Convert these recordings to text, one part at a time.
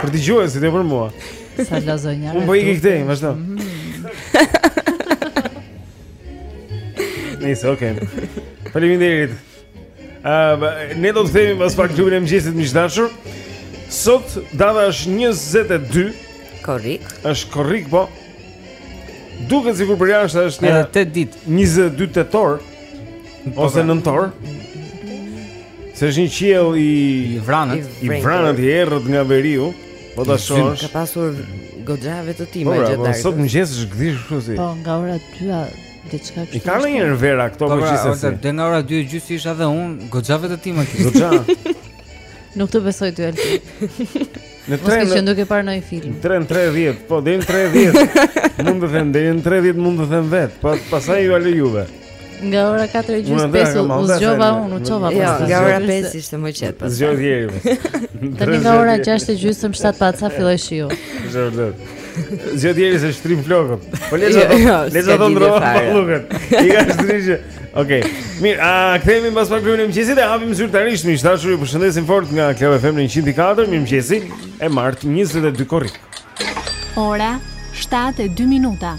Për dëgjuesit jo për mua Sa la zonja Unë po i këtë e, vazhdo Nise, okej Faleminderit Ne do të themi pas pak klubin e mëgjesit miq të dashur Sot data është 22 Korrik është korrik po Duket sikur përjashta është një 8 ditë 22 tetor. ose pra. nëntor. Se është një qiell i i vranët, i vranët i errët nga veriu. Po ta shohësh. Ka pasur goxha vetëtima po, pra, gjatë po, darkës. Po sot mëngjesi është gdhirë kështu si. Po nga ora 2 diçka kështu. I ka ndonjëherë vera këto po, pra, gjithsesi. Po gjithsesi. Dhe nga ora 2 e gjysë isha dhe unë goxha vetëtima kështu. Goxha. Nuk të besoj ty Alti. Në tre. Mos ishe duke parë ndonjë film. Në tre e 30, po deri në 30. mund të them deri në 30 mund të them vet, po pastaj jua lë juve. Nga ora 4 e gjys 5 u zgjova unë, u çova jo, pas. Nga ora 5 ishte më qetë pas. Zgjoj deri. Tani nga ora 6 e gjysmë 7 pa ca filloi shiu. Është vërtet. Zgjoj deri se shtrin flokët. Po le të le të ndrohet. Ikë shtrishe. Okej. Okay. Mirë, a kthehemi mbas pak klubin e mëngjesit e hapim zyrtarisht miq të dashur, ju përshëndesim fort nga Club FM në 104, mirëmëngjes e martë 22 korrik. Ora 7:02 minuta.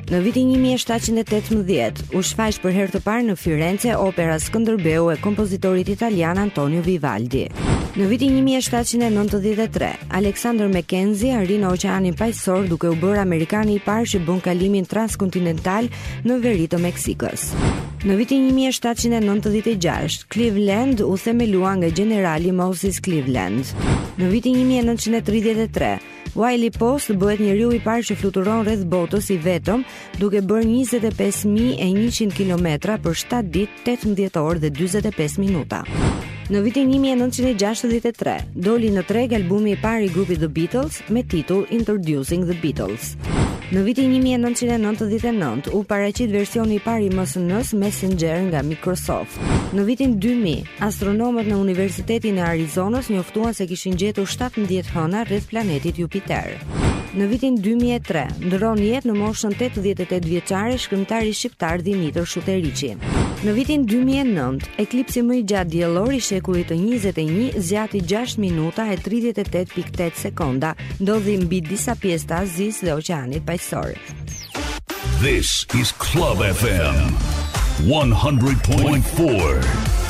Në vitin 1718 u shfaq për herë të parë në Firence opera Skënderbeu e kompozitorit italian Antonio Vivaldi. Në vitin 1793, Alexander Mackenzie arrin në Oqeanin Paqësor duke u bërë amerikani i parë që bën kalimin transkontinental në veri të Meksikës. Në vitin 1796, Cleveland u themelua nga gjenerali Moses Cleaveland. Në vitin 1933, Wiley Post bëhet njeriu i parë që fluturon rreth botës i vetëm, duke bërë 25100 kilometra për 7 ditë, 18 orë dhe 45 minuta. Në vitin 1963, doli në treg albumi i parë i grupit The Beatles me titull Introducing the Beatles. Në vitin 1999 u paraqit versioni i parë i MSN-s Messenger nga Microsoft. Në vitin 2000, Astronomët në Universitetin e Arizonës njoftuan se kishin gjetur 17 hëna rreth planetit Jupiter. Në vitin 2003, ndërron jetë në moshën 88 vjeçare shkrimtari shqiptar Dhimitër Shuteriqi. Në vitin 2009, eklipsi më i gjatë diellor i shekullit të 21 zgjati 6 minuta e 38.8 sekonda, ndodhi mbi disa pjesë të Azisë dhe Oqeanit Paqësor. This is Club FM 100.4.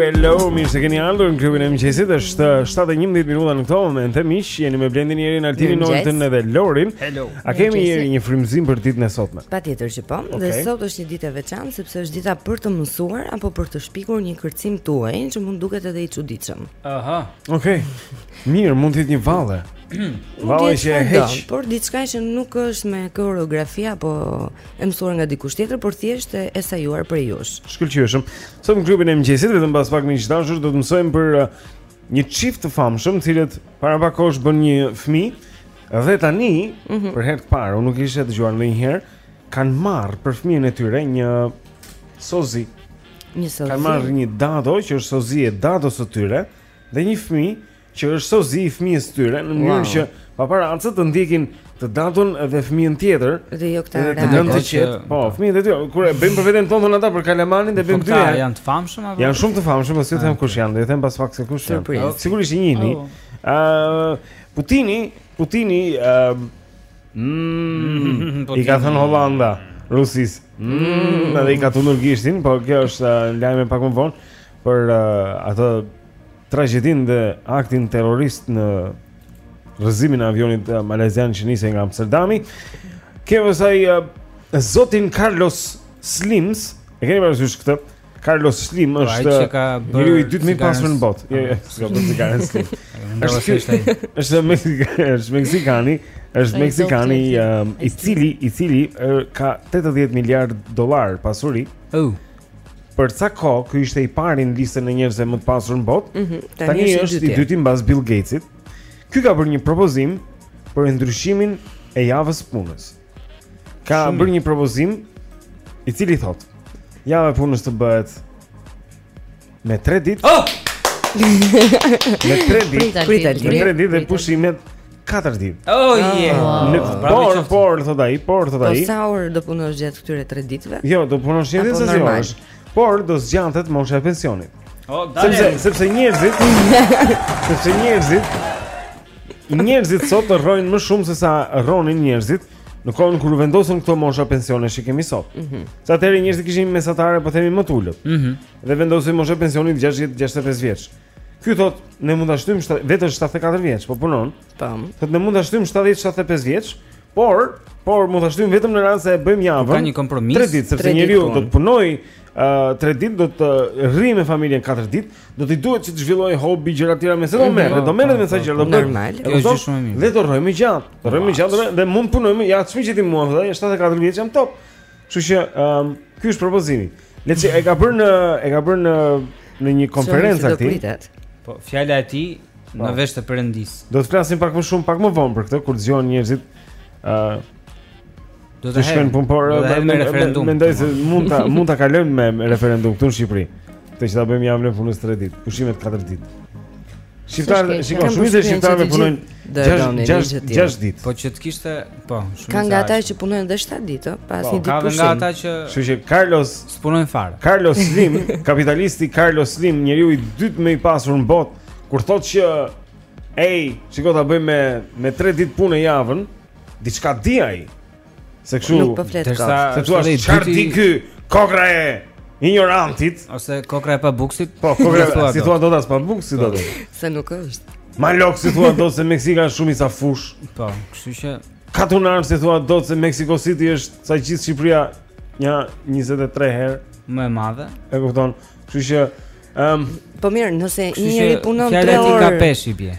hello, mirë se keni ardhur në klubin e mëngjesit. Është 7:11 minuta në këtë moment. Të miq, jeni me Blendin, Jerin, Altinin, Oltën dhe Lorin. Hello. A kemi Jeri një frymëzim për ditën e sotme? Patjetër që po. Okay. Dhe sot është një ditë e veçantë sepse është dita për të mësuar apo për të shpikur një kërcim tuajin që mund duket edhe i çuditshëm. Aha. Okej. Okay. Mirë, mund të jetë një valle. Valle që e heq. Por diçka që nuk është me koreografi apo e mësuar nga dikush tjetër, por thjesht e sajuar për ju. Shkëlqyeshëm. Sot në klubin e mëngjesit vetëm pas pak miq të dashur do të mësojmë për uh, një çift të famshëm, i cili para pak kohësh bënë një fëmijë dhe tani mm -hmm. për herë të parë, unë nuk e kisha dëgjuar ndonjëherë, kanë marrë për fëmijën e tyre një sozi. Një sozi. Kanë marrë një dado që është sozi e dados së tyre. dhe një fëmijë që është sozi i fëmijës së tyre në mënyrë që paparacët të ndjekin dadon dhe fëmijën tjetër dhe jo këta të nëntë që qetë po fëmijët e tyre kur e bëjmë për veten tonë ata për kalamanin dhe bëjmë dy po, janë të famshëm apo janë shumë të famshëm po si them ah, kush janë do i them pas pak se kush janë po, sigurisht i njihni oh. ë ah, Putini Putini ë ah, mm, i ka thënë Holanda Rusisë mm, edhe i ka tundur gishtin po kjo është lajmi pak më vonë për uh, atë tragjedinë dhe aktin terrorist në rrëzimin e avionit uh, malezian që nisej nga Amsterdami. Kemi pastaj uh, zotin Carlos Slims, e keni parasysh këtë? Carlos Slim po, është njeriu i dytë më i pasur në botë. Jo, jo, s'ka bërë cigaren Slim. Është meksikani, është meksikani, është meksikani um, i cili i cili ka 80 miliard dollar pasuri. Oh. për ca kohë ky ishte i pari në listën e njerëzve më të pasur në botë. Mm -hmm, tani, tani është, është i dyti mbas Bill Gatesit. Ky ka bërë një propozim për ndryshimin e javës së punës. Ka Shumë. bërë një propozim i cili thotë: Java e punës të bëhet Me 3 ditë. Oh! me 3 ditë. Prit Altin. Me 3 ditë dhe pushimet 4 ditë. Oh ah. je. Në por por thotë ai, por thotë po ai. Po sa orë do punosh gjatë këtyre 3 ditëve? Jo, do punosh një ditë tetë orësh. Por do zgjatet mosha e pensionit. Oh, sepse sepse njerëzit sepse njerëzit njerëzit sot rrojnë më shumë se sa rronin njerëzit në kohën kur u vendosën këto mosha pensionesh që kemi sot. Mm -hmm. Se atëherë njerëzit kishin mesatare po themi më të ulët. Mm -hmm. dhe vendosi moshën e pensionit 60 65 vjeç. Ky thot ne mund ta shtym vetë 74 vjeç, po punon. Tam. Thot ne mund ta shtym 70 75 vjeç, por por mund ta shtym vetëm në rast se e bëjmë javën. Ka një kompromis. 3 ditë, sepse njeriu do të punojë uh, 3 ditë, do të rri me familjen 4 ditë, do t'i duhet që të zhvillojë hobi gjëra tjera me se do mhm. merret, do merret me sa gjëra do bëj. Normal. Kjo është shumë e mirë. Dhe do rrojmë gjatë. Do rrojmë gjatë dhe mund punojmë ja shiko ti mua, 74 vjeç jam top. Kështu që, ëm, ky është propozimi. Le të e ka bërë në e ka bërë në në një konferencë aty. Po, fjala e tij në po. vesh të perëndis. Do të flasim pak më shumë, pak më vonë për këtë kur zgjohen njerëzit ë Do të shkojnë punë por me referendum. Mendoj se mund ta mund ta kalojmë me referendum këtu në Shqipëri. Këtë që ta bëjmë javën e punës 3 ditë, pushimet 4 ditë. Shqiptarë, shiko, shumica e shqiptarëve punojnë 6 6 6 ditë. Po që të kishte, po, shumë. Ka nga ata që punojnë edhe 7 ditë, pas po, një ditë pushim. Ka nga ata që Kështu që Carlos punojnë fare. Carlos Slim, kapitalisti Carlos Slim, njeriu i dytë më i pasur në botë, kur thotë që ej, shiko ta bëjmë me me 3 ditë punë javën, diçka di ai. Se kështu nuk po flet kot. Se thua çfarë di ky kokrra e injorantit ose kokrra e pabuksit? Po, kokrra e pa s'i thua dot as pabuksit dot. Se nuk është. Malok s'i thua dot se Meksika është shumica fushë. Po, kështu që katunar s'i thua dot se Meksiko City është sa gjithë Shqipëria nja 2-3 herë më e madhe. E kupton? Kështu që ëm um, po mirë, nëse një njeri punon 3 orë. Fjala e tij ka peshë i bie.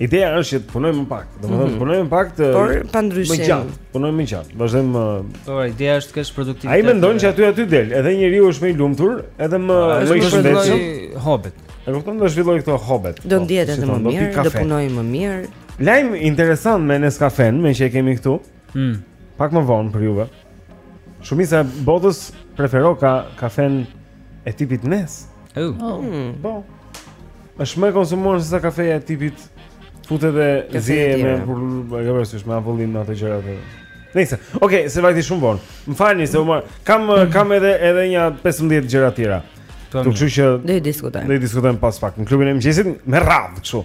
Ideja është që të punojmë më pak. Domethënë mm -hmm. punojmë më pak të Por pa ndryshim. Më gjatë, punojmë më gjatë. Vazhdojmë më Po, ideja është të kesh produktivitet. Ai mendon që aty aty del, edhe njeriu është më i lumtur, edhe më më i shëndetshëm. Hobet. E kupton do zhvilloj këto hobet. Do po, ndjehet edhe më mirë, do punojë më mirë. Lajm interesant me Nescafen, meqë e kemi këtu. Mm. Pak më vonë për juve. Shumica e botës preferon ka kafen e tipit Nes. Oh. oh. Mm. Po. Është më e konsumuar se sa kafeja e tipit futet dhe zje me kur e ke parasysh me avullim ato gjëra ato. Nejse, ok, se vajti shumë vonë. Më falni se u mor. Kam mm. kam edhe edhe nja 15 gjëra tjera. Kështu që do i diskutojmë. Do i diskutojmë pas pak në klubin e mëngjesit me radhë kështu.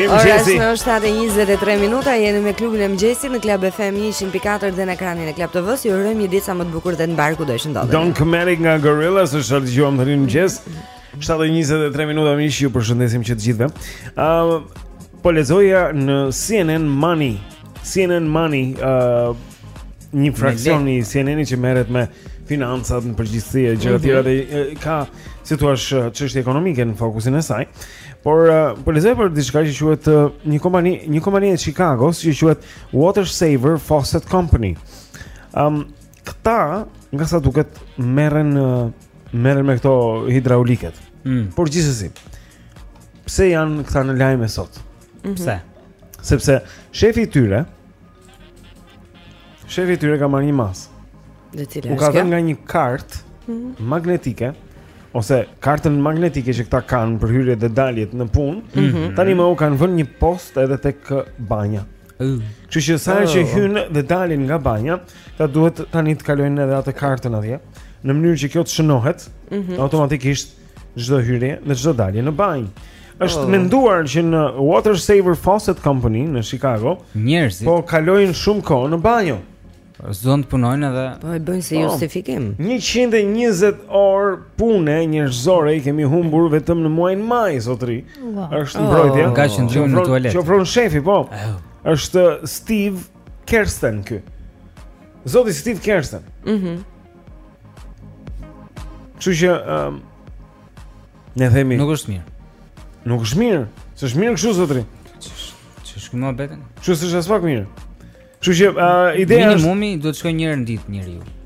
Mirëmëngjesi. Ora është 7:23 minuta, jeni me klubin e mëngjesit në Club FM 100.4 dhe në ekranin e Club TV-s. Ju urojmë një ditë sa më të bukur dhe të mbarë kudo që ndodheni. Doncamatic nga Gorillaz është çfarë dëgjuam tani në mëngjes. 7:23 minuta miq ju përshëndesim që të gjithëve. Ëm uh, po lexoja në CNN Money. CNN Money, ë uh, një fraksion i CNN-it që merret me financat në përgjithësi e gjëra të tjera mhm. dhe ka si thua çështje ekonomike në fokusin e saj. Por po lexoj për diçka që quhet një kompani, një kompani e Chicagos që quhet Water Saver Faucet Company. Ëm um, këta nga sa duket merren merren me këto hidrauliket. Mm. Por gjithsesi. Pse janë këta në lajme sot? Mm -hmm. Pse? Sepse shefi i tyre, Shefi i tyre ka marrë një masë. Dhe cila? U ka dhënë nga një kartë mhm. magnetike ose kartën magnetike që këta kanë për hyrjet dhe daljet në punë. Mm -hmm. Tani më u kanë vënë një post edhe tek banja. Mm. Kështu që sa herë oh. që hyjnë dhe dalin nga banja, këta duhet tani të kalojnë edhe atë kartën atje, në mënyrë që kjo të shënohet mm -hmm. automatikisht çdo hyrje dhe çdo dalje në banjë. Është oh. menduar që në Water Saver Faucet Company në Chicago, njerëzit po kalojnë shumë kohë në banjo. S'duan të punojnë edhe Po e bëjnë si po, justifikim 120 orë pune njerëzore i kemi humbur vetëm në muajin maj, zotëri wow. është mbrojtja oh. Ngaqë në gjumë në tualet Që ofron shefi, po oh. është Steve Kersten ky Zoti Steve Kersten mm -hmm. Kështu që ëm um, ne themi Nuk është mirë. Nuk është mirë. S'është mirë kështu zotëri. Ç'është ky muhabet? Kështu s'është aspak mirë. Kështu që uh, ideja është minimumi do të shkojë një herë në ditë njeriu.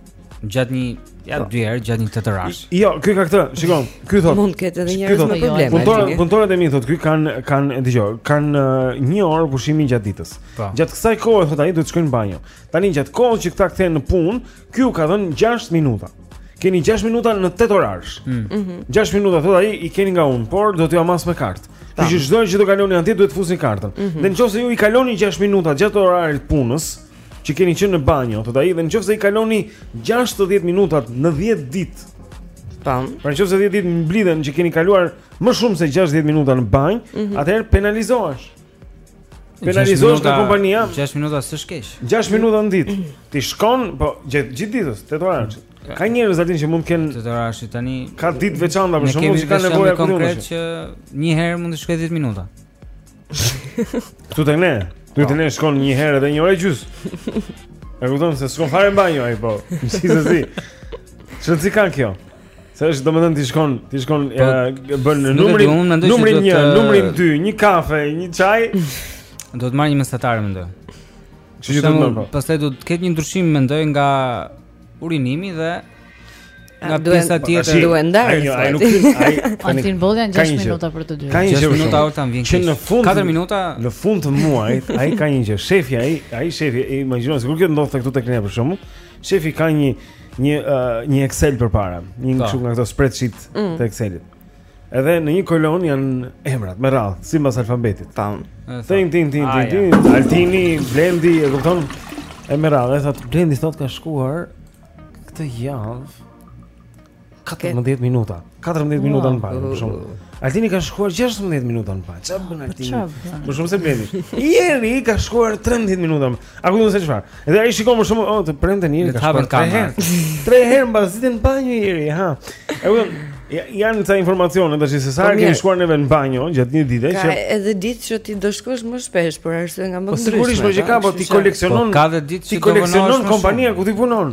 Gjatë një ja po. dy herë gjatë një tetëorëshi. Jo, ky ka këtë, shikon. Ky thotë. Mund të ketë edhe njerëz me probleme. Punëtorët, punëtorët e mi thotë, ky kanë kanë dëgjoj, kanë një orë pushimi gjatë ditës. Po. Gjatë kësaj kohe thotë ai duhet të shkojnë në banjo. Tani gjatë kohës që këta kthehen në punë, Ky u ka dhënë 6 minuta. Keni 6 minuta në 8-orarësh. Mm. Mm -hmm. 6 minuta thotë ai i keni nga unë, por do t'ju mas me kartë. Kështu që çdo që do kaloni atje duhet të fusni kartën. Mm -hmm. Dhe nëse ju i kaloni 6 minuta gjatë orarit të punës, që keni qenë në banjo, thotë ai, dhe nëse i kaloni 60 minuta në 10 ditë. Tam. Pra nëse 10 ditë mblidhen që keni kaluar më shumë se 60 minuta në banjë, mm -hmm. atëherë penalizohesh. Penalizohesh nga kompania 6 minuta s'është keq 6 minuta në ditë Ti shkon, po gjithë gjithë ditës, tetë orë Ka njerëz aty që mund të kenë të dorashë tani. Ka ditë të veçanta për shkakun që kanë nevojë për konkret që një herë mund të shkojë 10 minuta. Tu të ne. Tu të ne shkon një herë edhe një orë gjys. E kupton se s'kon fare në banjo ai po. Si se si. Çfarë t'i kanë kjo? Se është domethënë ti shkon, ti shkon po, e bën numrin, numrin 1, numrin 2, një kafe, një çaj. Do të marrë një mesatare mendoj. Kështu që do të marr. Po. Pastaj do të ketë një ndryshim mendoj nga urinimi dhe nga pjesa tjetër duhet ndarë. Ai ai nuk ai tani tin vodhja 6 minuta për të dy. Ka një gjë minuta orta vjen. Që në fund 4 minuta në fund të muajit ai ka një gjë. Shefi ai ai shefi imagjino sikur kjo ndodhte këtu tek ne për shembull. Shefi ka një një uh, një Excel përpara, një kështu nga këto spreadsheet mm. të Excelit. Edhe në një kolonë janë emrat me radhë, sipas alfabetit. Tan. Tin tin tin tin tin. Altini, Blendi, e kupton? E me radhë, thotë Blendi sot ka shkuar këtë javë 14 minuta. 14 minuta në banjë, për shembull. Altini ka shkuar 16 minuta në banjë. Çfarë bën Altini? Më shumë se Blendi. Ieri ka shkuar 13 minuta. A kupton se çfarë? Edhe ai shikon më shumë, oh, të premten ieri ka shkuar 3 herë. 3 herë mbasditen në banjë ieri, ha. E kupton? Ja, janë ca informacione tash se sa po kemi shkuar neve në banjë gjatë një dite që ka edhe ditë që ti do shkosh më shpesh për arsye nga më të ndryshmet. Po sigurisht po që ka po ti koleksionon. Po ka edhe ditë që ti koleksionon kompania ku ti punon.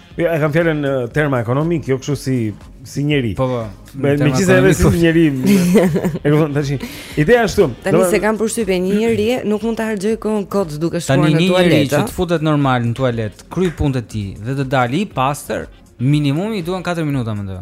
Ja, e kam fjalën në terma ekonomikë, jo kështu si si njeri. Po, po. Megjithëse edhe si njeri. E kupton tash. Ideja është këtu. Tani se kam përshtypjen një njeri nuk mund ta harxhojë kohën kot duke shkuar në tualet. Tani një njeri që të futet normal në tualet, kryejë punët e tij dhe të dalë i pastër, minimumi i duhen 4 minuta mendoj.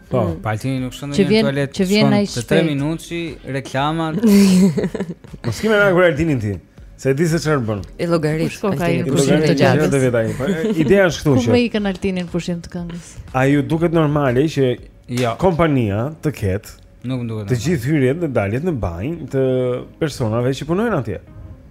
Po, mm. Po Altini nuk shkon në tualet. Që vjen ai shpejt. 3 minutëshi reklama. Po s'ke marrë Altinin ti. S'e di se çfarë bën. E llogarit. Po ka një pushim të gjatë. Do vetë ai. Po ideja është këtu që. Po më ikën Altini në pushim të këngës. A ju duket normale që jo. kompania të ketë nuk më duket. Të gjitha hyrjet dhe daljet në banjë të personave që punojnë atje.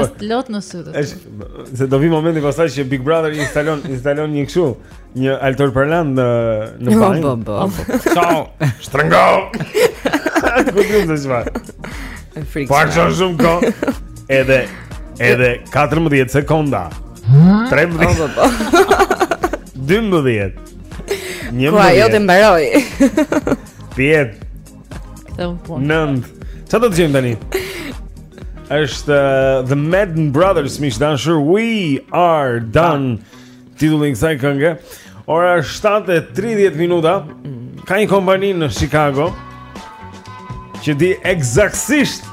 As lot në sy. Është se do vijë momenti pastaj që Big Brother instalon instalon një kështu, një altoparlant në në banjë. Po po po. Ciao. Shtrëngo. Ku do të zgjat? Frikë. Po ashtu shumë ko. Edhe edhe 14 sekonda. 13. Po po po. 12. Njëmbëdhjetë. Po ajo të mbarojë. Dhjetë. Dhe unë punë. Nëntë. Ça do dëgjojmë tani? Është uh, The Madden Brothers, miq të dashur, We Are Done. Titulli i kësaj kënge. Ora është 7:30 minuta. Ka një kompani në Chicago që di ekzaktësisht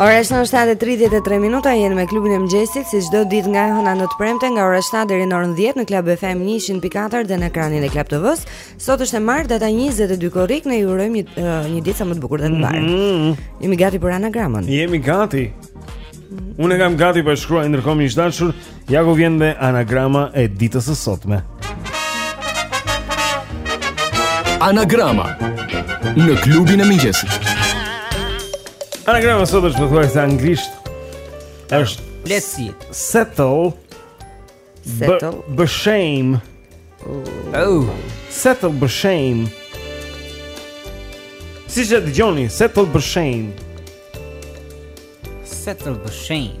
Ora është 7:33 minuta, jeni me klubin e mëngjesit si çdo ditë nga e hëna në të premte nga ora 7 deri në orën 10 në Club FM 104 dhe në ekranin e Club TV-së. Sot është e martë, data 22 korrik, ne ju urojmë një, uh, një ditë sa më të bukur dhe të mbarë. Mm -hmm. Jemi gati për anagramën. Jemi gati. Unë e kam gati po e shkruaj ndërkohë miq të dashur, Ja ku vjen dhe anagrama e ditës së sotme. Anagrama në klubin e mëngjesit. Anagrama sot është thuajse anglisht. Është let's see. Settle. Settle. Be shame. Oh, settle be shame. Siç e dëgjoni, settle be shame Settle be shame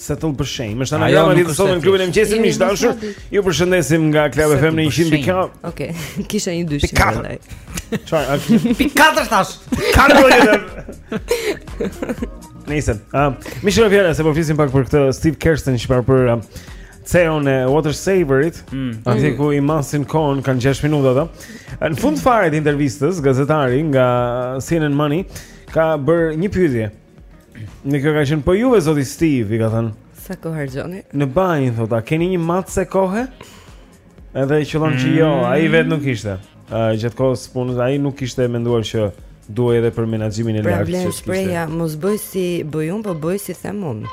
Settle be shame është anagrama e ditës sot në klubin e mëngjesit miq të dashur Ju përshëndesim nga Club FM në 100 pikë Okej, kisha një dyshim Pika të Qaj, a kështë Pika të shtash Pika të shtash Nisem Më shpjego pse po flisnim pak për këtë Steve Kersten qëparë për um, Ceon e Water Saverit mm. Ati mm. ku i masin kohën kanë 6 minuta dhe Në fund fare të intervistës, gazetari nga CNN Money Ka bërë një pyetje Dhe kjo ka qenë po juve zoti Steve, i ka thënë. Sa kohë harxhoni? Në banjë thotë, a keni një matse kohë? Edhe e qëllon mm. që jo, mm. ai vetë nuk kishte. Uh, gjatë kohës së punës ai nuk kishte menduar që duhej edhe për menaxhimin e pra, lartë. Pra vlen shprehja, mos bëj si bëj unë, po bëj si them unë.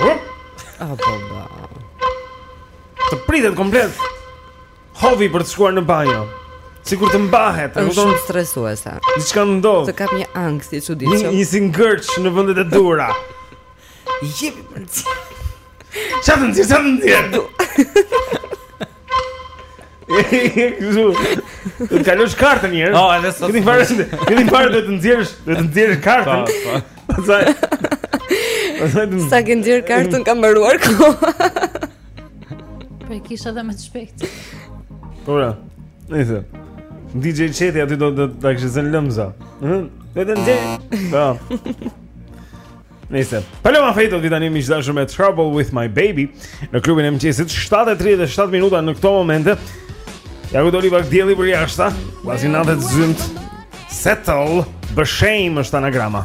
Hë? Ah, po, po. Të pritet komplet. Hovi për të shkuar në banjo. Sikur të mbahet, e kupton? Është shumë stresuese. Diçka të ndodh. Të kap një ankth i çuditshëm. Një si ngërç në vendet e duhura. Jepi. Çfarë ndjen? Çfarë ndjen? Ju. Të kalosh kartën një herë. Oh, edhe sot. Keni parë, keni parë do të nxjerrësh, do të nxjerrësh kartën. Po, po. Pastaj. Pastaj. Sa ke nxjerrë kartën ka mbaruar koha. Po e kisha edhe më të shpejt. Po ra. Nice. DJ Cheti aty do të ta kishte zënë lëmza. Ëh. Vetëm dhe. Po. Nice Paloma Faith do vijë tani miq të dashur me Trouble with my baby në klubin e mëngjesit 7:37 minuta në këto momente. Ja ku doli pak dielli përjashta, kuazi natë e zymtë. Settle, be shame është anagrama.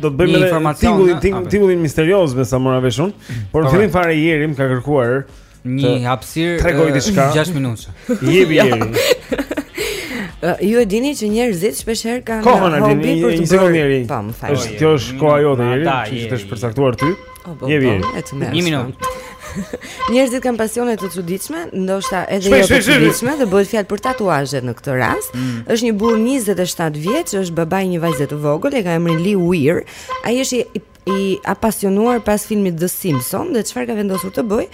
do të bëjmë edhe tingullin ah, tingullin misterioz me sa mora vesh unë, por në fillim fare Jerim ka kërkuar një hapësirë të tregojë eh, diçka 6 minuta. Jepi Jerim. Eh, ju e dini që njerëzit shpesh herë kanë hobin për të bërë. Kohën e dini, një sekondë Jerim. Është kjo është koha jote Jerim, që të është përcaktuar ty. O bo, bo, e të mërë Një minut Njerëzit kanë pasione të çuditshme, ndoshta edhe jo të çuditshme, dhe bëhet fjalë për tatuazhe në këtë rast. Mm. Është një burrë 27 vjeç, është baba i një vajze të vogël, e ka emrin Lee Weir. Ai është i i apasionuar pas filmit The Simpsons dhe çfarë ka vendosur të bëj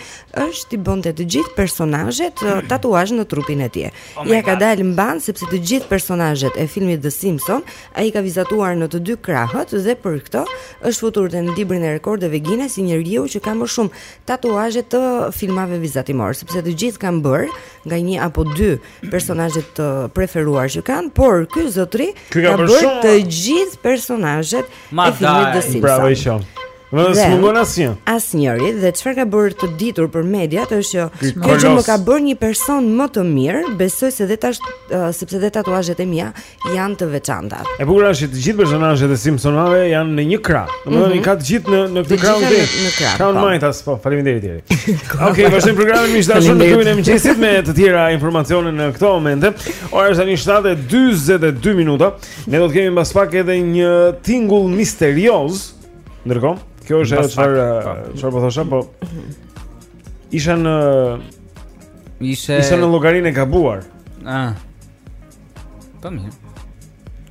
është t'i bënte të gjithë personazhet uh, tatuazh në trupin e tij. Oh ia ka dalë mbanë sepse të gjithë personazhet e filmit The Simpsons Ai i ka vizatuar në të dy krahët dhe për këtë është futur në librin e rekordeve Guinness si njeriu që ka më shumë tatuazhe të filmave vizatimor, sepse të gjithë kanë bërë nga një apo dy personazhe të preferuar që kanë, por ky zotri ka, ka bërë shumë... të gjithë personazhet e filmit The Simpsons. Bravo i qoftë. Në dhe s'mungon asnjë Asnjëri dhe çfarë ka bërë të ditur për mediat është që Kjo më ka bërë një person më të mirë Besoj se dhe tash uh, Sepse dhe tatuazhet e mia janë të veçanta E bukura është që të gjithë personazhet e Simpsonave janë në një krah Domethënë mhm. i ka të gjithë në, në këtë krah në këtë krah Krahu në po. majtas, po, faleminderit Jeri Oke, okay, vazhdojmë programin miq të dashur në klubin e mëngjesit Me të tjera informacione në këto momente Ora është tani 7.22 minuta Ne do të kemi mbas pak edhe një tingull misterioz Ndërkohë, kjo është ajo çfarë po. çfarë po thosha, po isha në isha isha në llogarinë e gabuar. Ah. Po mirë.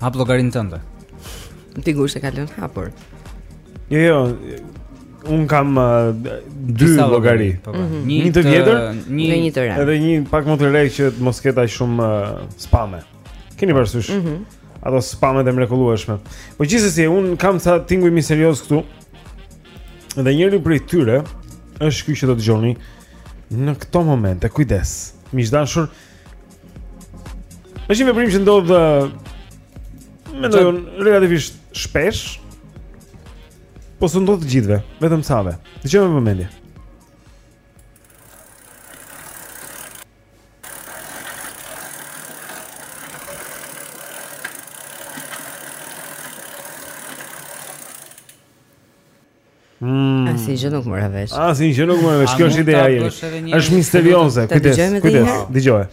Hap llogarinë tënde. Dikush e ka lënë hapur. Jo, jo. Un kam uh, dy llogari. Po, po. Mhm. Një të vjetër, një një të re. Edhe një pak më të re që të mos ketë aq shumë uh, spame. Keni parasysh? Mhm. Mm ato spamet e mrekullueshme. Po gjithsesi un kam ca tinguj misterioz këtu. Dhe njëri prej tyre është ky që do të dëgjoni në këto momente. Kujdes. Miq të dashur. Është një veprim që ndodh mendoj un relativisht shpesh. Po s'u ndodh të gjithëve, vetëm cave. Dëgjojeni me vëmendje. Mm. Asgjë nuk mora vesh. Asgjë nuk mora vesh. Kjo është ideja, Jeri. Është misterioze. Kujdes, kujdes. Dëgjoje.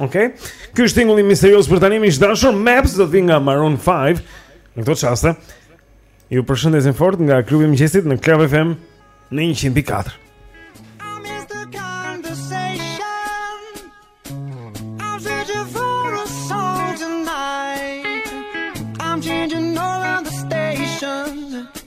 Okej. Okay. Ky është tingulli misterioz për tani miq të dashur. Maps do të vijë nga Maroon 5. Në këto çaste ju përshëndesim fort nga klubi i mëngjesit në Club FM në 104.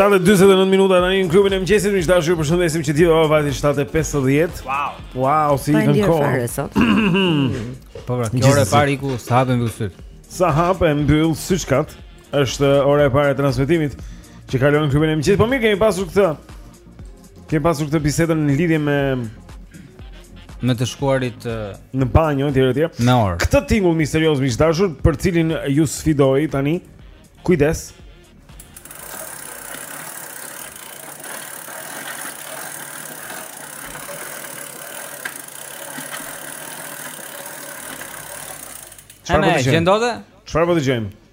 49 minuta tani në klubin e mëngjesit, miq të dashur, ju përshëndesim që ditë ora vajti 7:50. Wow. Wow, si ikën koha. Po pra, kjo ora e parë iku sa hap e mbyll sytë. Sa hap e mbyll sytë kat. Është ora e parë e transmetimit që kalon në klubin e mëngjesit. Po mirë kemi pasur këtë. Kemi pasur këtë bisedën në lidhje me me të shkuarit në banjo etj etj. Me orë. Këtë tingull misterioz miq të dashur, për të cilin ju sfidoj tani. Kujdes. Çfarë po dëgjojmë? Çfarë po të gjendode?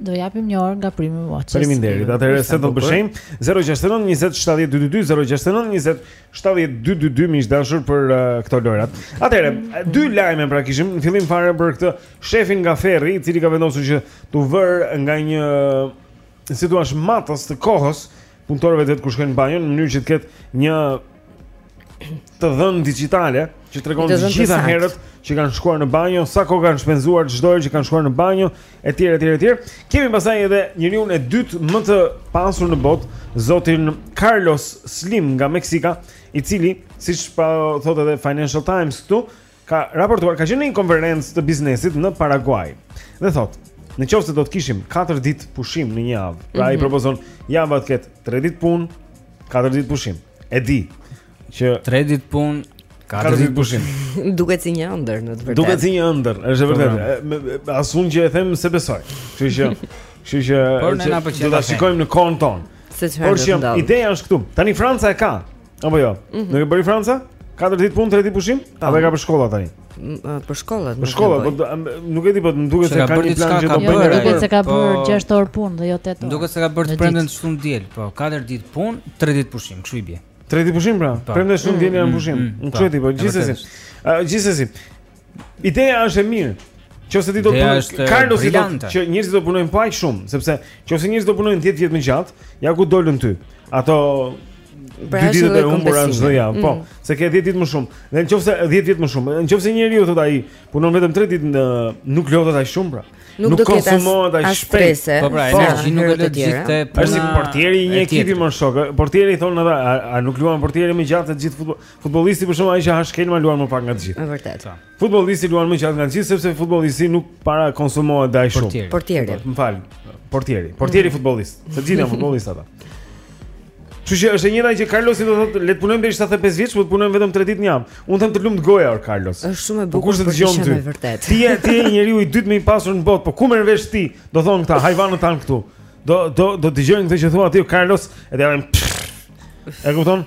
Do japim një orë nga Prime Watches. Faleminderit. Atëherë se do të bëshejmë 069 20 70 222 069 20 70 222 miq të dashur për uh, këto lojrat. Atëherë, dy lajme pra kishim në fillim fare për këtë shefin nga ferri, i cili ka vendosur që t'u vërë nga një si t'ia thuash matës të kohës punëtorëve të vet kur shkojnë në banjo në mënyrë që të ketë një të dhënë dixhitale që tregon të gjitha herët që kanë shkuar në banjo, sa kohë kanë shpenzuar çdo herë që kanë shkuar në banjo, etj etj etj. Kemi pastaj edhe njeriun e dytë më të pasur në botë, zotin Carlos Slim nga Meksika, i cili, siç po thotë edhe Financial Times këtu, ka raportuar, ka qenë në një konferencë të biznesit në Paraguaj dhe thotë, në qoftë se do të kishim 4 ditë pushim në një javë, pra mm -hmm. ai mhm. propozon java të ketë 3 ditë punë, 4 ditë pushim. E di që 3 ditë punë, 4 ditë pushim. Duket si një ëndër në të vërtetë. Duket si një ëndër, është e vërtetë. Po. As unë që e them s'e besoj. Kështu që, kështu që do ta shikojmë në kohën tonë. Por që ideja është këtu. Tani Franca e ka Apo jo. Mm -hmm. Nuk e bëri Franca? 4 ditë punë, 3 ditë pushim? Po. Apo e ka për shkolla tani? Për shkollat. Për shkollat, po nuk e di, po më duket se ka një plan që do bëjë. Më duket se ka po. bërë 6 orë punë dhe jo 8 orë. Duket se ka bërë të premten shtunë diel, po 4 ditë punë, 3 ditë pushim, kështu i bie. 3 ditë pushim pra. Po. Premten shtunë diel në mm, pushim. Mm, nuk e di, po, po gjithsesi. Gjithsesi. Ideja është e mirë. Nëse ti do të punosh Carlos i do që njerëzit do punojnë po aq shumë, sepse nëse njerëzit do punojnë 10 vjet më gjatë, ja ku dolën aty. Ato pra, dy ditë të humbura çdo javë, po, mm. se ke 10 ditë më shumë. Dhe nëse 10 vjet më shumë, nëse njeriu thotë ai punon vetëm 3 ditë në nuk lodhet aq shumë pra. Nuk, nuk konsumohet aq shpejt. Po pra, po, energji nuk e lë gjithë. Është si portieri i një ekipi more shokë. Portieri thonë edhe a, a nuk luan portieri më gjatë se gjithë futboll. Futbollisti për shkak se ai që ha shkelma luan më pak nga të gjithë. Është vërtet. Futbollisti luan më gjatë nga të gjithë sepse futbollisti nuk para konsumohet aq shumë. Portieri. Më fal. Portieri. Portieri mm. futbollist. Të gjithë janë futbollistë ata. Kështu që është e njëjta që Carlosi do thotë le të punojmë deri 75 vjeç, po të punojmë vetëm 3 ditë në javë. Unë them të lumt goja or Carlos. Është shumë e po bukur për shemb e vërtet. Ti je ti je njeriu i dytë më i pasur në botë, po ku merr vesh ti? Do thonë këta hajvanët tanë këtu. Do do do dëgjojnë këtë që thua ti Carlos, edhe janë. E kupton?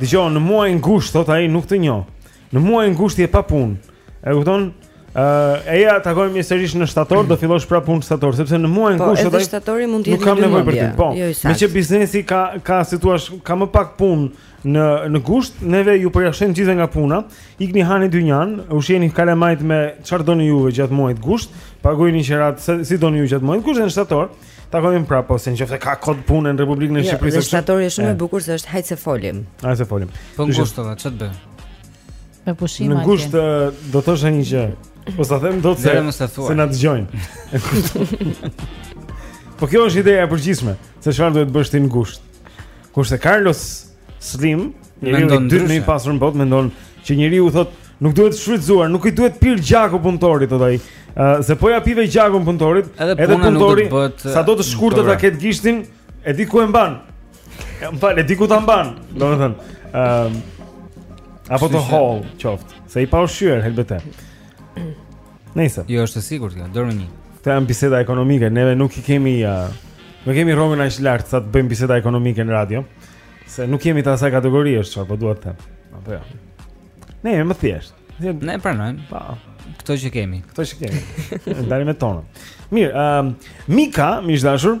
Dgjoj, në muajin gusht, thot ai, nuk të njoh. Në muajin gusht je pa punë. E kupton? Ë, uh, eja takohemi sërish në shtator, do fillosh prapë punë në shtator, sepse në muajin gusht, po edhe shtatori mund të jetë. Nuk kam nevojë për ty. Po. Jo, meqë biznesi ka ka si të thuash, ka më pak punë në në gusht, neve ju përjashtojmë gjithë nga puna. Ikni hani dynjan, ushqejini kalamajt me çfarë doni ju gjatë muajit gusht, paguajini qerat si doni ju gjatë muajit gusht në shtator. Takohemi prapë po se nëse ka kod pune në Republikën e, jo, Shqipërisë. Ja, shtatori është shumë e bukur se është hajt se folim. Hajt se folim. Po në gusht, ç'të bëj? Me pushim atje. Në gusht do të thosh një gjë. Po sa them do të se se na dëgjojnë. Po kjo është ideja e përgjithshme, se çfarë duhet të bësh ti në gusht. Kurse Carlos Slim, njeriu i dytë më i pasur në botë mendon që njeriu thotë nuk duhet shfrytzuar, nuk i duhet pirë gjaku punëtorit thotë ai. Uh, se po ja pive gjakun punëtorit, edhe, edhe punëtori sa do të shkurtër ta ketë gishtin, e di ku e mban. E mban, e di ku ta mban, domethënë. Ëm ehm, uh, apo të hollë qoftë, se i paushqyer helbete. Nëse. Jo është e sigurt kjo, dorë me një. Këto janë biseda ekonomike, neve nuk i kemi uh, nuk kemi rrogën aq lart sa të bëjmë biseda ekonomike në radio, se nuk jemi të asaj kategori është çfarë po dua të them. Apo jo. Ne jemi më thjesht. Ne, ne pranojmë. Po. Këto që kemi. Këto që kemi. Ndani me tonë. Mirë, ëm um, Mika, miq të dashur,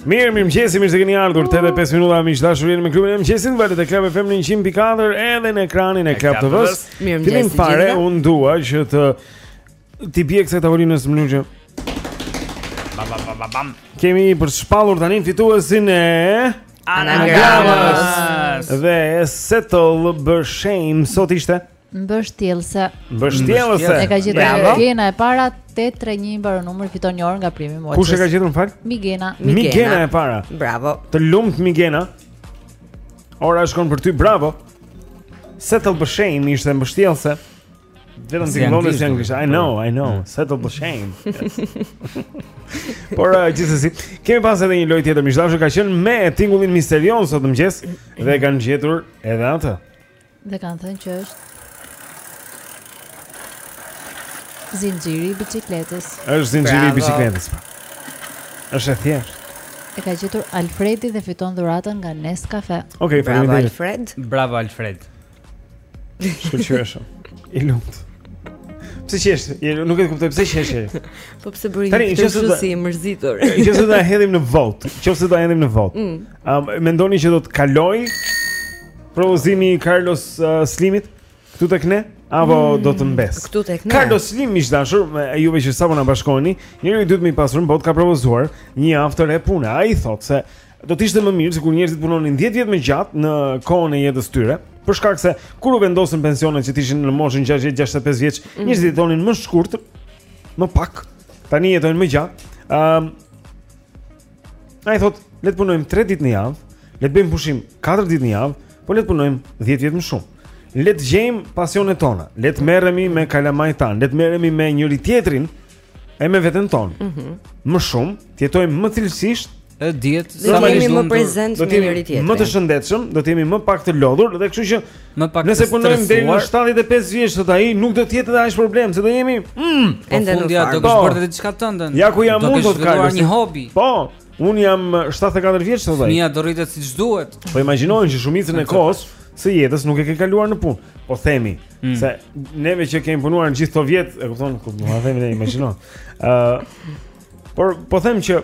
Mirë, mirëmëngjesi, mirë se keni ardhur Tetë e 5 minuta miq të dashur jeni me klubin e mëngjesit në valët e Club FM në 100.4 Edhe në ekranin e Club TV-së Mirëmëngjesi Fillimisht, unë dua që të T'i bie kësaj tavolinës në mënyrë që Bam, bam, bam, bam Kemi për të shpallur tani fituesin e Anagramës Dhe Settle the shame Sot ishte Anagrama Mbështjellëse. Mbështjellëse. E ka gjetur Migena e para 831 mbaron numri fiton një orë nga primi Moçës. Kush e ka gjetur më fal? Migena. Migena e para. Bravo. Të lumt Migena. Ora shkon për ty, bravo. Settle the shame ishte mbështjellëse. Vetëm tingëllon si anglisht. I know, I know. Mm. Settle the shame. Por uh, gjithsesi, kemi pas edhe një lojë tjetër miq të dashur ka qenë me tingullin misterioz sot në mëngjes dhe e kanë gjetur edhe atë. Dhe kanë thënë që është Zinxhiri i biçikletës. Është zinxhiri i biçikletës. Po. Është e thjeshtë. E ka gjetur Alfredi dhe fiton dhuratën nga Nescafe. Okej, okay, bravo Alfred. Bravo Alfred. Shkëlqyesh. I lumtë. Pse qesh? Nuk e kuptoj pse qesh. Po pse bëri një çështje si mërzitur. Nëse do ta hedhim në votë, nëse do ta hedhim në votë. Mm. A um, mendoni që do të kalojë propozimi i Carlos uh, Slimit këtu tek ne apo mm, do të mbesë? Këtu tek ne. Carlos Slim, të dashur, juve që sapo na bashkoheni, njeriu i dytë më i pasur në botë ka propozuar një javë të re pune. Ai thotë se do të ishte më mirë sikur njerëzit punonin 10 vjet më gjatë në kohën e jetës së tyre, për shkak se kur u vendosën pensionet që të ishin në moshën 60-65 vjeç, mm. njerëzit jetonin më shkurt, më pak. Tani jetojnë më gjatë. Ëm um, Ai thotë, le të punojmë 3 ditë në javë, le të bëjmë pushim 4 ditë në javë, po le të punojmë 10 vjet më shumë. Le të gjejmë pasionet tona, le të merremi me kalamajtë tanë, le të merremi me njëri tjetrin e me veten tonë. Mm -hmm. Më shumë, të jetojmë më cilësisht, do jemi sa më prezent me njëri tjetrin. Më të shëndetshëm, do të jemi më pak të lodhur dhe kështu që më pak Nëse punojmë deri në 75 vjeç thotë ai nuk do të jetë edhe aq problem, se do jemi. Mm, po fundja do të shpërtet po. diçka tënde. Ja ku jam unë do të kaloj një hobi. Po. Unë jam 74 vjeç thotë ai. Mia do rritet siç duhet. Po imagjino që shumicën e kohës së jetës nuk e ke kaluar në punë. Po themi mm. se neve që kemi punuar në gjithë këto vjet, e kupton, ku do të themi ne imagjino. Ë uh, Por po them që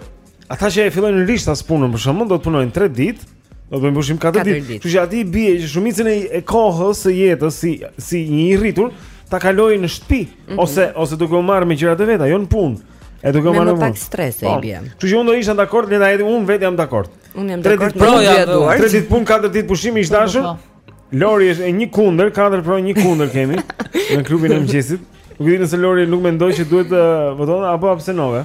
Ata që e fillojnë rishtas punën për shembull do të punojnë 3 ditë, do të bëjnë pushim 4 ditë. Kështu që aty bie që shumicën e kohës së jetës si si një i rritur ta kalojë në shtëpi mm -hmm. ose ose duke u marrë me gjërat e veta, jo në punë. E duke u marrë më pak stres e po, bie. Kështu që unë do isha dakord, le ta hedhim unë vetë jam dakord. Unë jam dakord. 3 ditë punë, 3 ditë punë, 4 ditë pushimi po, po, dashur. Lori është një kundër, 4 pro një kundër kemi në klubin e mëngjesit. Nuk di nëse Lori nuk mendoj që duhet të votojë apo abstenove.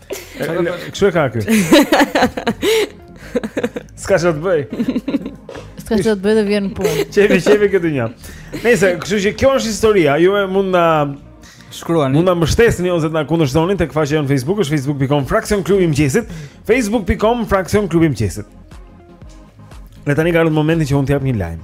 Kështu e ka ky. Ska çfarë të bëj. S'ka çfarë të bëjë dhe vjen në punë. Qepi, qepi këtë një. Nejse, kështu që kjo është historia, juve mund të na shkruani. Mund ta mbështesni ose ta kundërshtoni tek faqja jonë Facebook, është facebook.com fraksion klubi i mëngjesit, facebook.com fraksion klubi i mëngjesit. Dhe tani ka ardhur momenti që unë të jap një lajm.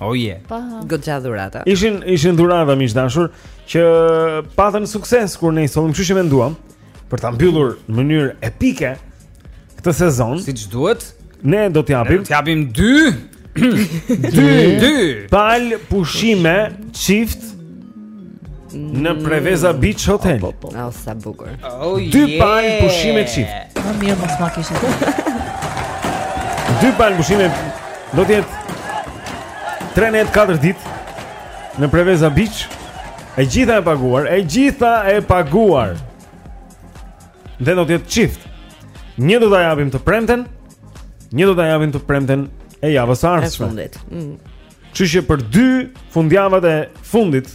Oh yeah. Po. Goxha dhurata. Ishin ishin dhurata miq të dashur që patën sukses kur ne i sollëm, kështu që menduam për ta mbyllur në mënyrë epike këtë sezon. Siç duhet. Ne do të japim. Ne do të japim 2 2 2 palë pushime çift Në Preveza Beach Hotel. Po, po, po. Oh, sa bukur. Oh, yeah. Dy palë pushime çift. Më mirë mos ma kishin. Dy palë pushime do të jetë 3 net 4 ditë në Preveza Beach. E gjitha e paguar, e gjitha e paguar. Dhe do të jetë çift. Një do ta japim të premten, një do ta japim të premten e javës së ardhshme. Mm. Kështu që për dy fundjavat e fundit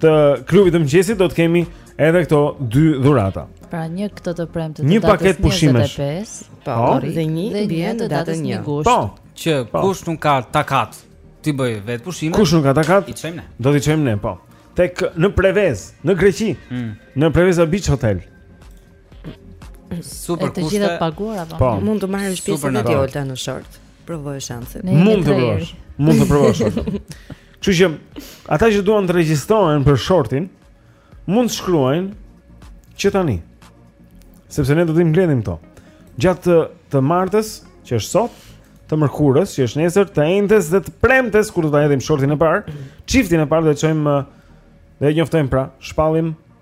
të klubit të mëngjesit do të kemi edhe këto dy dhurata. Pra një këtë të premte të një paket pushimesh. Po, po dhe një dhe një të datës 1 gusht. Po, që po. kush nuk ka takat, t'i bëjë vetë pushime. Kush nuk ka takat? I çojmë ne. Do t'i çojmë ne, po. Tek në Prevezë, në Greqi, mm. në Preveza Beach Hotel. Super kushte. Të gjitha të paguara, po. po. Mund të marrësh pjesë në dhe ti Olta në short. Provoje shansin. Mund të provosh. Mund të provosh. Kështu që ata që duan të regjistrohen për shortin, mund të shkruajnë që tani. Sepse ne do t'i mbledhim këto. Gjatë të, të martës, që është sot, të mërkurës, që është nesër, të enjtes dhe të premtes kur do ta hedhim shortin e parë, çiftin e parë do ta çojmë dhe e njoftojmë pra, shpallim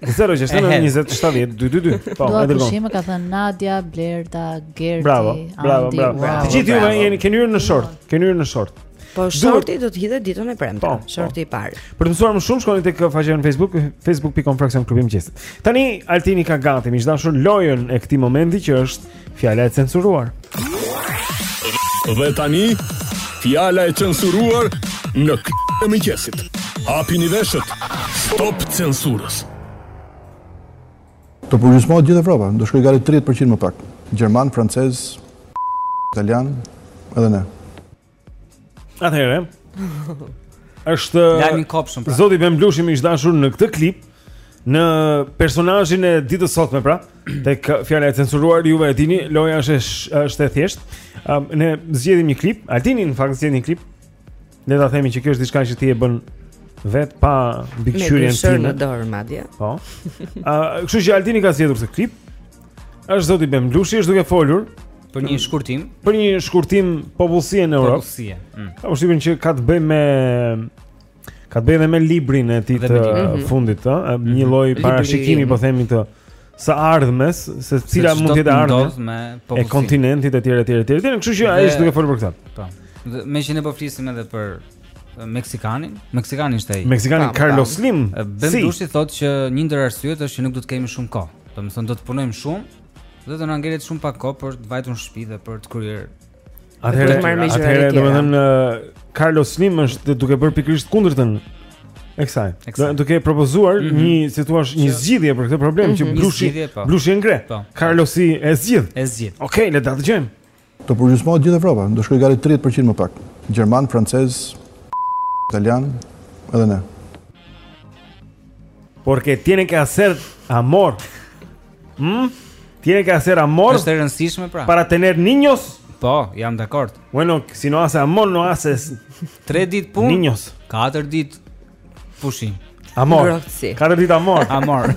069 20 70 222. Po, edhe po. Dubai ka thënë Nadia, Blerta, Gerti, bravo, bravo, Andi. Bravo, bravo. Të gjithë ju jeni keni hyrë në short, keni hyrë në short. Po shorti do të hidhet ditën e premte, po, po. shorti i parë. Për të mësuar më shumë shkoni tek faqja në Facebook, facebook.com fraksion klubi i mëngjesit. Tani Altini ka gati, miq të dashur lojën e këtij momenti që është Fjala e censuruar. Dhe tani, fjala e censuruar në klubin e mëngjesit. Hapini veshët. Stop censurës. Do përgjysmohet gjithë Evropa, do shkojë gati 30% më pak. Gjerman, francez, italian, edhe ne. Atëherë. Është Lajmi kopshëm. Pra. Zoti Ben Blushi miq të dashur në këtë klip në personazhin e ditës sotme pra, tek fjala e censuruar juve e dini, loja është është e thjeshtë. Um, ne zgjedhim një klip, Altini në fakt zgjedh një klip. Le ta themi që kjo është diçka që ti e bën vetë pa mbikëqyrjen time. Me dorë madje. Po. Ë, uh, kështu që Altini ka zgjedhur këtë klip. Është zoti Ben Blushi është duke folur për një shkurtim, për një shkurtim popullsie në Europë. Popullsie. Mm. Ka vështirën që ka të bëjë me ka të bëjë edhe me librin e tij të mhm. fundit, ëh, mm -hmm. një lloj parashikimi po themi të së ardhmes, se cila mund të jetë e ardhmja e kontinentit etj etj etj. Dhe kështu që ai është duke folur për këtë. Po. Meqë ne po flisim edhe për Meksikanin, Meksikani ishte ai. Meksikani Carlos Slim. Ben Blushi thotë që një ndër arsyet është që nuk do të kemi shumë kohë. Domethënë do të punojmë shumë dhe do na ngelet shumë pak kohë për të vajtur në shtëpi dhe për të kryer. Atëherë, atëherë domethënë Carlos Slim është duke bërë pikërisht kundërtën e kësaj. Duke propozuar mm -hmm. një, si thua, një zgjidhje për këtë problem mm -hmm. që mhm. Blushi, po. Blushi e ngre. Po. Carlosi e zgjidh. E zgjidh. Okej, okay, le ta dëgjojmë. Do përgjysmohet gjithë Evropa, do shkojë gati tridhjetë për qind më pak. Gjermanë, francezë, italianë, edhe ne. Porque tiene que hacer amor. Hm? Tiene que hacer amor. Është e rëndësishme pra. Para tener niños. Po, jam dakord. Bueno, si no haces amor, no haces. 3 ditë punë. Niños. 4 ditë Pushim. Amor. Ngrohtësi. Katër ditë amor. Amor.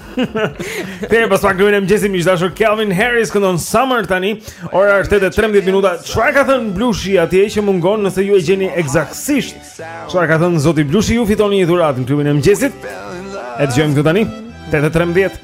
Te pas pak klubi i mëngjesit miq të dashur Calvin Harris këndon Summer tani. Ora është 8:13 minuta. Çfarë ka thënë Blushi atje që mungon nëse ju e gjeni eksaktësisht? Çfarë ka thënë zoti Blushi ju fitoni një dhuratë në klubin e mëngjesit? E dëgjojmë këtu tani. 8:13.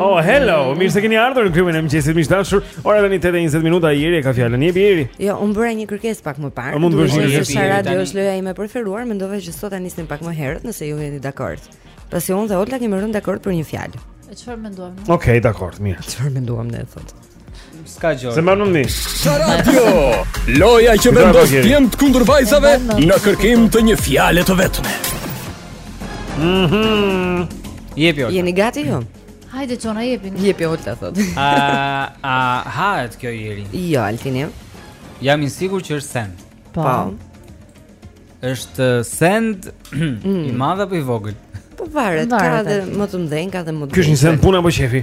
Oh, hello. Mirë se keni ardhur në klubin e mëngjesit miq të dashur. Ora tani 8:20 minuta Eri e ka fjalën. Jepi Eri. Jo, un bëra një kërkesë pak më parë. Mund të bësh një kërkesë. Radio është loja ime e preferuar, mendova që sot ta nisnim pak më herët nëse ju jeni dakord. Pasi un dhe Olta kemi rënë dakord për një fjalë. E çfarë menduam? Okej, okay, dakord, mirë. Çfarë mendon ne sot? Ska gjë. Se mbanon mi. Radio. Loja që vendos djemtë kundër vajzave në kërkim të një fjale të vetme. Mhm. Jepi oj. Jeni gati ju? Hajde çuna jepi. Jepi oj ta thot. A a ha et kjo Eri. Jo, Altini. Jam i sigurt që është send. Po. po. Është send mm. i madh apo i vogël? Po varet, ka dhe më të mëdhenj, ka dhe më të. Ky është një send pune apo shtëpie?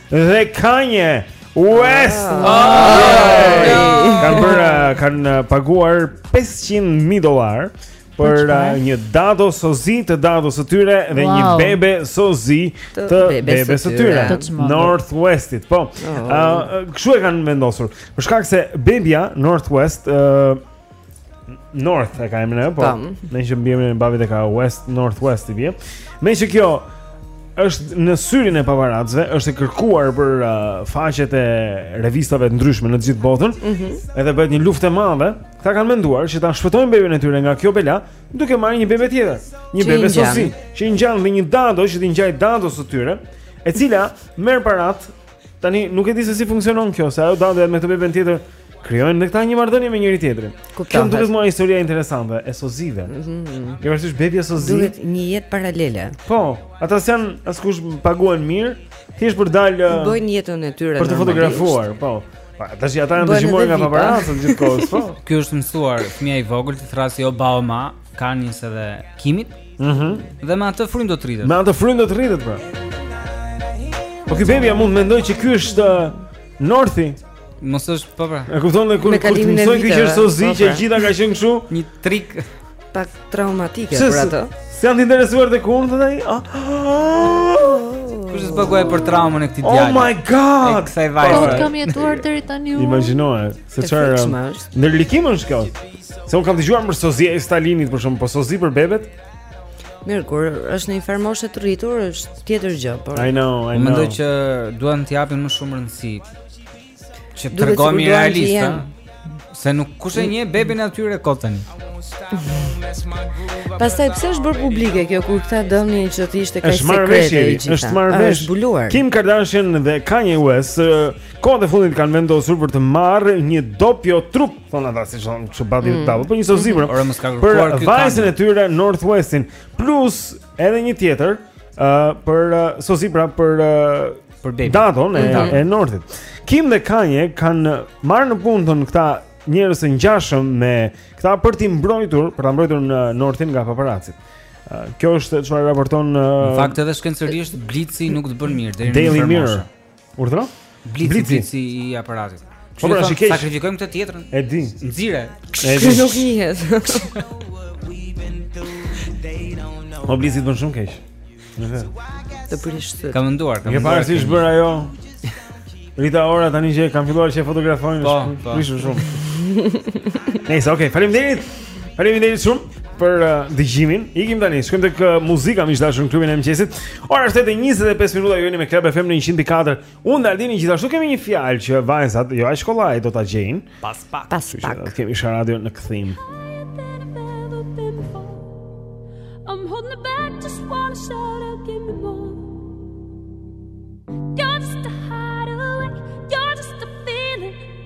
Dhe Kanye West. Kan bërë kan paguar 500.000 dollar për uh, një dado sozi të dados së tyre dhe wow. një bebe sozi të, të bebes së tyre Northwestit. Po. Oh. Uh, Kështu e kanë vendosur. Për shkak se bebia Northwest uh, North e ka emrin ajo, po. Meqë mbiemrin e babit e ka West, North West i bie. Meqë kjo është në syrin e paparacëve, është e kërkuar për uh, faqet e revistave të ndryshme në të gjithë botën. Mm -hmm. Edhe bëhet një luftë e madhe. Këta kanë menduar që ta shpëtojnë beben e tyre nga kjo bela, duke marrë një bebe tjetër, një bebe sozi, që i ngjan me një dado që i ngjaj dados së tyre, e cila merr parat Tani nuk e di se si funksionon kjo, se ajo dado me këtë beben tjetër krijojnë dhe këta një marrëdhënie me njëri-tjetrin. Kjo më duket më historia interesante e sozive. Ëh. Mm -hmm. Kjo është bebia sozi. Duhet një jetë paralele. Po, ata s'jan askush paguhen mirë, thjesht për dalë uh, bëjnë jetën e tyre. Për të fotografuar, po. Pa, tashi ata janë dëgjuar nga paparazzi gjithkohë, po. Ky është mësuar fëmia i vogël të thrasë Obama. Kanyes edhe Kimit. Mhm. Mm dhe me atë frymë do të rritet. Me atë frymë do të rritet pra. Po ky bebi mund të mendojë që ky është uh, Northi. Mos është po pra. E kupton dhe kur kur të mësojë ky që është sozi po, që pra. gjitha ka qenë kështu. Një trik pak traumatike për atë. Si janë interesuar te kurrë ndaj? Ah, ah, ah. Kush do paguajë për traumën e këtij oh djali? Oh my god. Kësaj vajze. Po kam jetuar deri tani. Imagjinoje. Se çfarë? Ndërlikim është kjo. Se unë kam dëgjuar për sozinë e Stalinit po sozi për bebet. Mirë, kur është në një farë moshe të rritur, është tjetër gjë, por I know, I know. Mendoj që duan t'i japin më shumë rëndësi. Që të tregohemi realistë, se nuk kush e njeh bebin e atyre, kot. Pastaj pse është bërë publike kjo kur këta donin që të ishte kaq sekrete e gjitha. Është marrë vesh. Është zbuluar. Kim Kardashian dhe Kanye West Kohët e fundit kanë vendosur për të marrë një dopio trup, thonë ata si thonë, kështu body mm. double, po një sozi mm. për. Ora mos ka kërkuar këtu. Për vajzën e tyre Northwestin, plus edhe një tjetër, ë uh, për uh, sozi pra për uh, për baby. Dadon e, mm. e Northit. Kim dhe Kanye kanë marrë në punë, thonë, këta njerëz të ngjashëm me këta për të mbrojtur, për ta mbrojtur Northin nga paparacit. Uh, kjo është çfarë raporton uh, Në fakt edhe shkencërisht blici nuk të bën mirë deri në Daily Mirror. Urdhro? Blici, blici i aparatit. Po pra, shikoj. Sakrifikojmë këtë tjetrën. E di. Nxire. Kështu nuk njihet. Po blici bën shumë keq. Të prish sytë. Kam menduar, kam. Ke parë si është bërë ajo? Rita Ora tani që kanë filluar ta fotografojnë, po, po. prish shumë. Nice, okay, faleminderit. Faleminderit shumë për uh, dëgjimin. Ikim tani, shkojmë tek uh, muzika më e dashur në klubin e mëngjesit. Ora është 8:25 minuta, ju jeni me Club FM në 104. Unë dhe Aldini gjithashtu kemi një fjalë që vajzat, jo aq kollaj do ta gjejnë. Pas pak. Pas pak. Që, kemi shë radio në kthim. I'm holding it back just one shot of give me more. Got to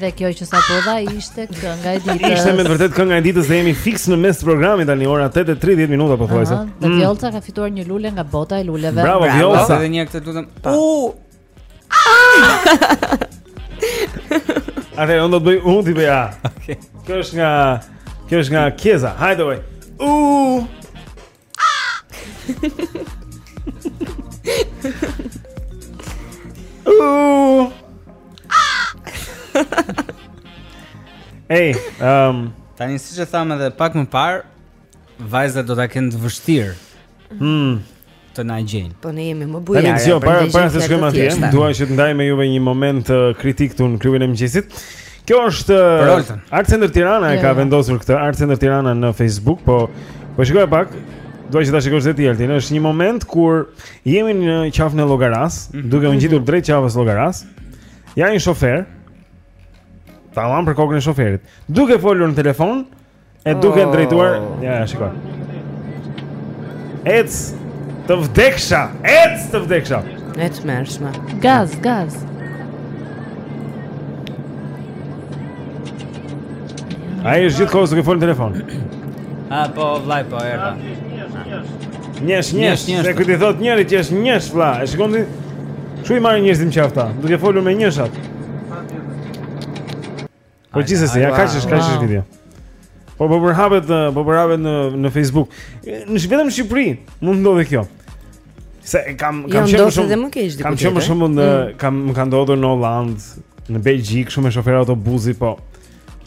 Dhe kjo që sapo u dha ishte kënga e ditës. Ishte me të vërtetë kënga e ditës dhe jemi fiks në mes të programit tani ora 8:30 minuta pothuajse. Dhe mm. Vjolca ka fituar një lule nga bota e luleve. Bravo, Bravo. Vjolca. Edhe një këngë të lutem. U. Atë unë do të bëj unë t'i bëj a. Okej. Kjo është nga kjo është nga Kiesza. Hajde oj. U. Ooh. Ej, ehm, um, tani siç e thamë edhe pak më parë, vajzat do ta kenë të vështirë. Hm. Të na gjejnë. Po ne jemi më bujë. Tani jo, para para se shkojmë atje, dua që të ndaj me juve një moment kritik këtu në klubin e mëngjesit. Kjo është uh, Art Center Tirana e jo, ka jo. vendosur këtë Art Center Tirana në Facebook, po shikoje pak. Dua që ta shikosh dhe ti Altin, është një moment kur jemi në qafën e Llogarasë, mm -hmm. duke u ngjitur drejt qafës së Llogarasë. Ja një shofer. Tamam për kokën e shoferit. Duke folur në telefon, E duke oh. drejtuar Ja, ja, shiko Ec të vdeksha Ec të vdeksha Ec mërshme Gaz, gaz Ai gjithë kohës duke folë në telefon A, po, vlla, po, erda Njësh, njësh, njësh Se këtë i thot njëri që është njësh, vlla E shikon ti Ku i merr njerëzit më qafë, ta Duke folur me njëshat Po gjithsesi, ja kaq është, kaq është video. Po po përhapet, po përhapet në në Facebook. Vetëm në Shqipëri mund ndodhë kjo. Se kam kam jo, qenë shumë më keq diku. Kam qenë më shumë në mm. kam më kanë ndodhur në Holland, në Belgjikë, shumë me shoferë autobusi, po.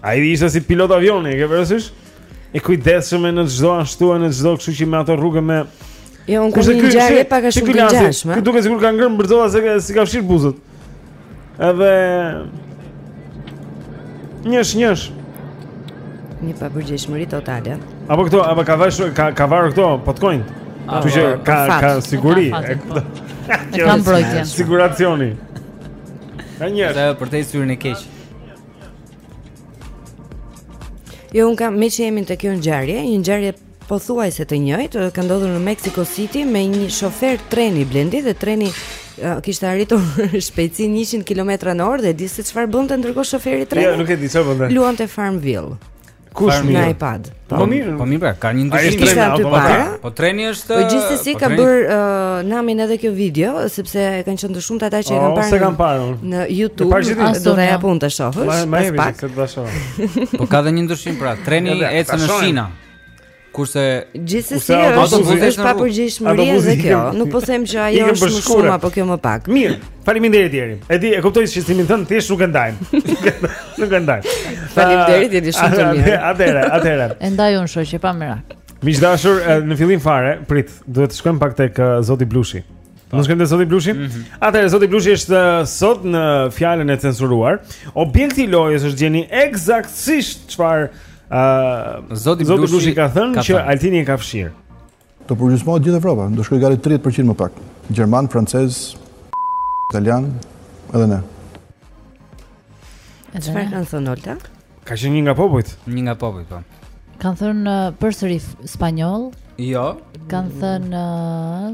Ai ishte si pilot avioni, e ke parasysh? I kujdesshëm në çdo ashtu e në çdo kështu që me ato rrugë me Jo, unë kam një ngjarje pak a shumë të ngjashme. Ky duket sikur ka ngrënë bërzolla se si ka fshir buzët. Edhe njësh njësh. Një papërgjegjshmëri totale. Apo këto, apo ka vash ka ka varë këto patkojt. Kështu që ka ka siguri. Kjo është mbrojtje. Siguracioni. Ka një. Edhe për syrin e keq. Jo, un kam meqë jemi te kjo ngjarje, një ngjarje Pothuajse e njëjtë ka ndodhur në Mexico City me një shofer treni Blendi dhe treni uh, kishte arritur shpejtësinë 100 kilometra në orë dhe di se çfarë bënte ndërkohë shoferi i trenit. Jo, nuk e di çfarë bënte. Luante Farmville. Kush Farm- mirë? Në iPad. Po, Po mirë. Po mirë, pra, ka një Ai ndryshim. është Ishte treni aty automatik. para. Po treni është Po gjithsesi po ka treni- bër uh, namin edhe kjo video sepse e kanë qenë të shumtë ata që e kanë Oh, parë. se në- kanë parë unë. Në YouTube parë gjithë ditën. do ta jap unë të shohësh. Ma ma pas jep pak. se ta shoh. Po ka dhe një ndryshim pra, treni Edhe, ecën në ta shohim. shina. Kurse gjithsesi autobusi është papërgjegjshmëri edhe kjo. Nuk po them që ajo është më shumë apo kjo më pak. Mirë, faleminderit Jeri. E di, e kuptoj se si me thënë ti nuk e ndajm. Nuk e ndajm. Faleminderit, jeni shumë të mirë. Atëre, atëre. E ndaj un shoqe pa merak. Miq të dashur, në fillim fare, prit, duhet të shkojmë pak tek Zoti Blushi. Po. Mund shkojmë te Zoti Blushi? Mm -hmm. Atëre Zoti Blushi është sot në fjalën e censuruar. Objekti i lojës është gjeni ekzaktësisht çfarë Zoti Blushi, Zoti Blushi ka thënë që Altini e ka fshirë. Do përgjysmohet gjithë Evropa, do shkojë gati 30% më pak. Gjerman, francez, italian, edhe ne. E çfarë kanë thënë Olta? Ka qenë një nga popujt. Një nga popujt, po. Kanë thënë uh, përsëri spanjoll? Jo. Kanë thënë uh,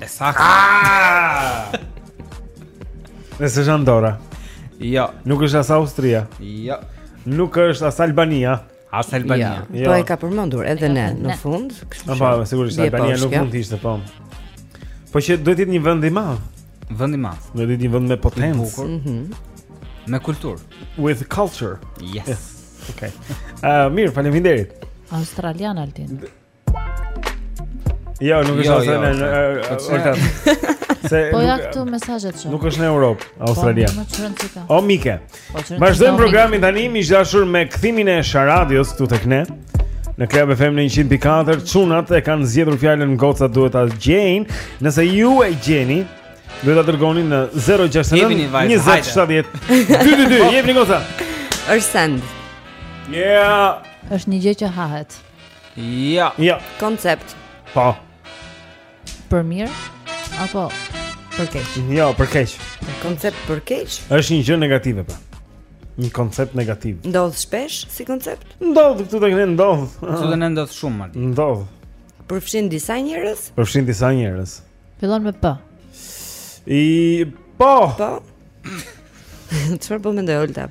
E saktë. Ah! Nuk është Andorra. Jo. Nuk është as Austria. Jo. Nuk është as Albania. As Albania. Ja, jo. Po e ka përmendur edhe në në fund, kështu që. Po, sigurisht Albania nuk mund të ishte, po. Po që duhet të jetë një vend i madh. Vend i madh. Duhet të jetë një vend me potencë. Bukur. Mhm. Me kulturë. With culture. Yes. yes. Okay. Uh, mirë, faleminderit. Australian Altin. Jo, nuk është jo, në jo, Olta. Se Po ja këtu mesazhet shumë. Nuk është në Europë, po, Australia. O Mike. Po, Vazhdojmë programin tani miq të dashur me kthimin e Sharadios këtu tek ne. Në Club FM 104 çunat e kanë zgjedhur fjalën gocat duhet ta gjejnë. Nëse ju e gjeni, duhet ta dërgoni në 069 2070. Dy dy, jepni goca. Është send. Yeah. Është një gjë që hahet. Ja. Ja. Koncept. Po. Për mirë apo për keq? Jo, për keq. Koncept për keq? Është një gjë negative pra. Një koncept negativ. Ndodh shpesh si koncept? Ndodh këtu tek ne ndodh. Këtu ne ndodh shumë më. Ndodh. Përfshin disa njerëz? Përfshin disa njerëz. Fillon me P. E po. Po. Çfarë po mendon Olta?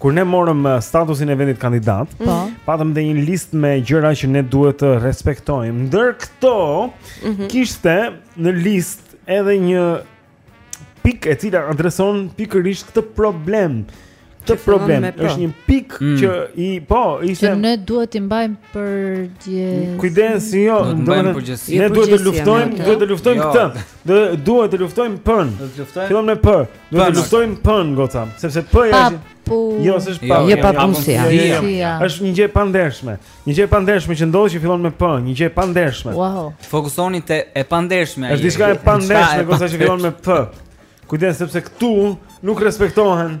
Kur ne morëm eh, statusin e vendit kandidat, po. patëm dhe një listë me gjëra që ne duhet t'i respektojmë. Ndër këto mhm. kishte në listë edhe një pikë e cila adreson pikërisht këtë problem. Këtë problem është një pikë mm. që i po, ishte që ne duhet të mbajmë për gjithë. Kujdes, jo, do të Ne duhet të luftojmë, duhet të luftojmë jo. këtë. Duhet të luftojmë pën. Fillon me p. Do të luftojmë pën goca, sepse pja është. Jo, s'është pa. Jo, papunësi. Është një gjë e pandershme. Një gjë e pandershme që ndodh që fillon me p, një gjë e pandershme. Wow. Fokusoni te e pandershme. Është diçka e pandershme goca që fillon me p. Kujdes sepse këtu nuk respektohen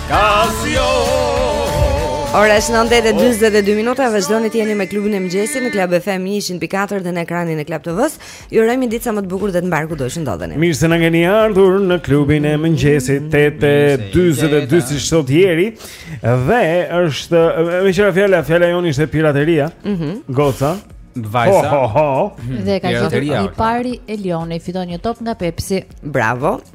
Casio Ora është 9:42 minuta, vazhdoni të jeni me klubin e mëngjesit në Club FM 104 dhe në ekranin e Club TV-së. Ju urojmë ditë sa më të bukur dhe të mbarë kudo të ndodheni. Mirë se na keni ardhur në klubin e mëngjesit 8:42 si sot ieri dhe është me qira fjala, fjala jonë ishte pirateria. Mhm. Mm Goca. Vajza. Ho, ho, ho. Dhe ka qenë i pari Elioni fiton një top nga Pepsi. Bravo.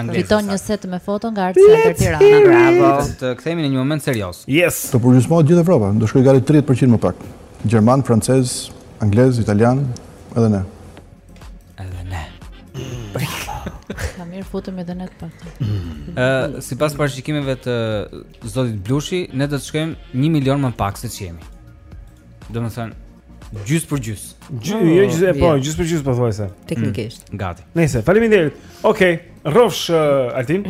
Anglez. Fiton një set me foto nga Art Center Tirana. Bravo. Të kthehemi në një moment serioz. Yes. Do përgjysmohet gjithë Evropa, do shkojë gati 30% më pak. Gjermanë, francezë, anglezë, italianë, edhe ne. Edhe ne. Bravo. Sa mirë, u futëm edhe ne të paktën. Ë, sipas parashikimeve të zotit Blushi, ne do të shkojmë 1 milion më pak se ç'jemi. Domethënë gjys për gjys. Gjys, oh, jo gjys, po, gjys për gjys pothuajse. Teknikisht. Mm, gati. Nëse, faleminderit. Okej, okay, rrofsh uh, Altin.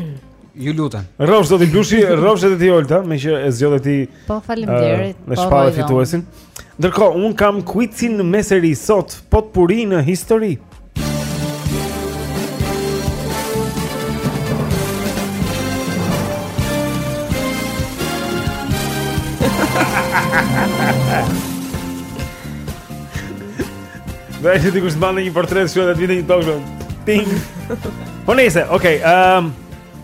Ju lutem. Rrofsh zoti Blushi, rrofsh edhe ti Olta, me që e zgjodhe ti. Po, faleminderit. Uh, me po, shpallë fituesin. Ndërkohë, unë kam kuizin në mëshirë sot, potpuri në histori. Dhe e që ti kush të bënte një portret Shua dhe të vinde një tokë Ting Po nejse, okej okay, um, ehm,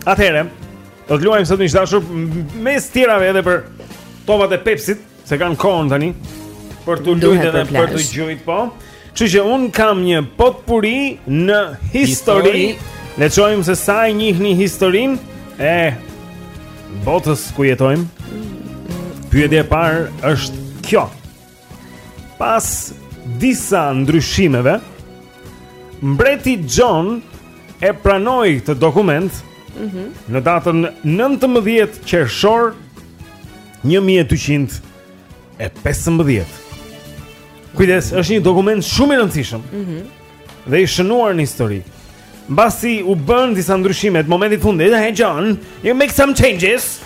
Atëherë do të luajmë sot një çdashur mes të tjerave edhe për topat e Pepsit Se kanë kohën tani për të luajtur dhe për të gjuajtur po. Kështu që unë kam një potpuri në histori. Le të shohim se sa e njihni historinë e botës ku jetojmë. Pyetja e parë është kjo. Pas disa ndryshimeve, mbreti John e pranoi këtë dokument mm -hmm. në datën 19 qershor 1215. Kujdes, është një dokument shumë i rëndësishëm. Mhm. Mm dhe i shënuar në histori. Mbasi u bënë disa ndryshime në momentin e fundit, hey John, you make some changes.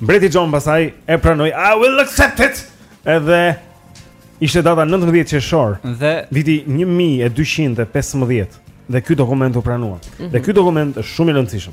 Mbreti John pastaj e pranoi, I will accept it. Edhe ishte data 19 qershor dhe viti 1215 dhe ky dokument u pranua. Mm -hmm. Dhe ky dokument është shumë i rëndësishëm.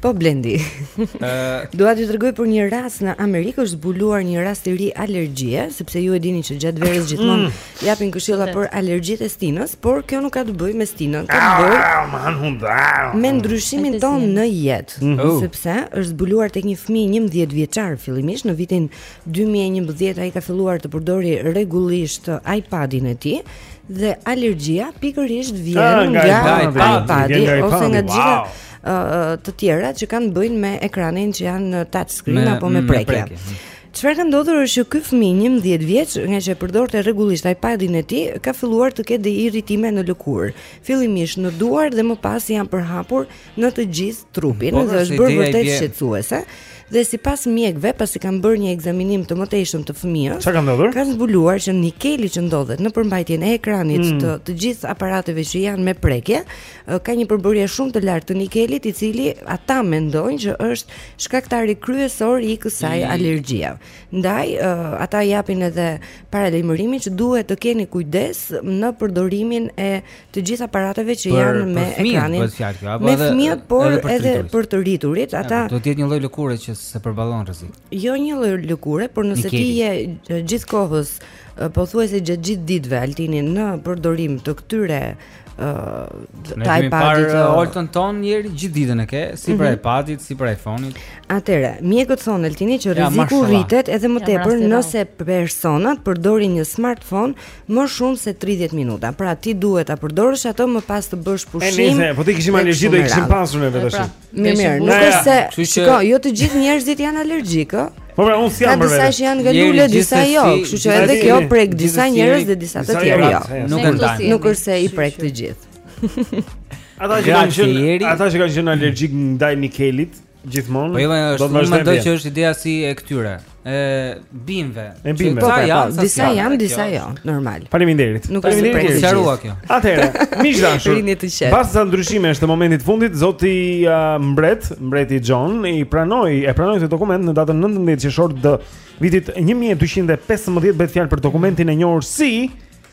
Po Blendi. Dua t'ju tregoj për një rast në Amerikë është zbuluar një rast i ri alergjie, sepse ju e dini që gjatë verës gjithmonë mm. japin këshilla për alergjitë e stinës, por kjo nuk ka të bëjë me stinën, ka të bëjë ah, me ndryshimin tonë në jetë, mm -hmm. sepse është zbuluar tek një fëmijë 11 vjeçar fillimisht në vitin 2011 ai ka filluar të përdorë rregullisht iPad-in e tij dhe alergjia pikërisht vjen ah, nga iPad-i ose nga gjithë të tjera që kanë të bëjnë me ekranin që janë në touch screen me, apo me prekje. Mhm. Çfarë ka ndodhur është që ky fëmijë 11 vjeç, nga që e përdorte rregullisht iPad-in e tij, ka filluar të ketë dhe irritime në lëkurë. Fillimisht në duar dhe më pas janë përhapur në të gjithë trupin, po, dhe është bërë vërtet shqetësuese dhe sipas mjekëve pasi kanë bërë një ekzaminim të mëtejshëm të fëmijës. Çfarë ka ndodhur? Kanë zbuluar që nikeli që ndodhet në përmbajtjen e ekranit mm. të të gjithë aparateve që janë me prekje ka një përbërje shumë të lartë të nikelit, i cili ata mendojnë që është shkaktari kryesor i kësaj mm. alergjie. Ndaj ata japin edhe paralajmërimin që duhet të keni kujdes në përdorimin e të gjitha aparateve që për, janë me për fëmijët, ekranin. Për fjalë, apo me fëmijët, por edhe për, edhe për të rriturit, ata do të jetë një lloj lëkure që s'e përballon rrezik. Jo një lloj lëkure, por nëse ti je gjithë kohës pothuajse gjatë gjithë ditëve Altini në përdorim të këtyre ë uh, të iPadit të Olta ton njëri gjithë ditën e ke, si për mm -hmm. iPadit, si për iPhone-it. Atëre, mjekët thonë Altini që rreziku rritet edhe më tepër nëse personat përdorin një smartphone më shumë se 30 minuta. Pra ti duhet ta përdorësh atë më pas të bësh pushim. Po t'i kishim alergji do t'i kishim pasur ne vetë pra. Mirë, mirë, nuk është se, shiko, jo të gjithë njerëzit janë alergjikë. Po pra, unë s'jam për vete. Disa janë nga lule, disa jo, kështu që edhe kjo prek disa njerëz dhe disa të tjerë jo. Nuk është ndaj. Nuk është se i prek të gjithë. Ata që kanë qenë, ata që kanë qenë alergjikë ndaj nikelit gjithmonë. Po jo, unë mendoj që është ideja si e këtyre. e bimëve. E bimëve. Po, po, po disa janë, disa jo, normal. Faleminderit. Nuk është për të sqaruar kjo. Atëherë, miq të dashur. Rrini të qetë. Pas sa ndryshimesh të momentit të fundit, zoti uh, Mbret, Mbreti John i pranoi, e pranoi këtë dokument në datën 19 qershor të vitit 1215 bëhet fjalë për dokumentin e njohur si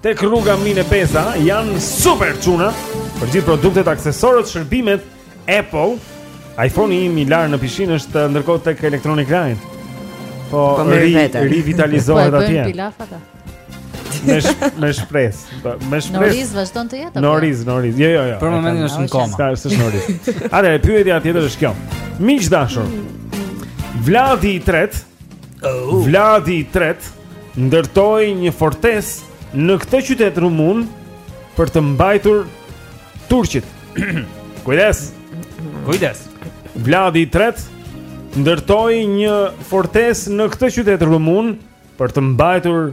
Tek rruga Mine Peza janë super çuna për gjithë produktet, aksesorët, shërbimet Apple. iPhone-i im i larë në pishinë është ndërkohë tek Electronic Line. Po, po ri, rivitalizohet po, atje. Me sh, me shpresë, po, me shpresë. Në oriz vazhdon të jetë. Në oriz, në oriz. Jo, jo, jo. Për momentin është në koma. S'ka, është në oriz. Atëherë pyetja tjetër është kjo. Miq të dashur. Vladi i tretë Oh. Vladi i tretë ndërtoi një fortesë në këtë qytet rumun për të mbajtur turqit. Kujdes. Kujdes. Vladi i tretë ndërtoi një fortesë në këtë qytet rumun për të mbajtur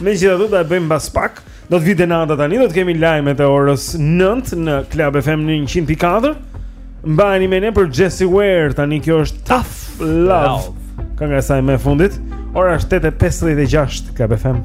Megjithatë do ta bëjmë pas pak Do të vijë Denada tani Do të kemi lajmet e orës 9 Në Klab FM në 100.4 Mbajeni me ne për Jessie Ware Tani kjo është Tough Love Kënga e saj më e fundit Ora është 8.56 Klab FM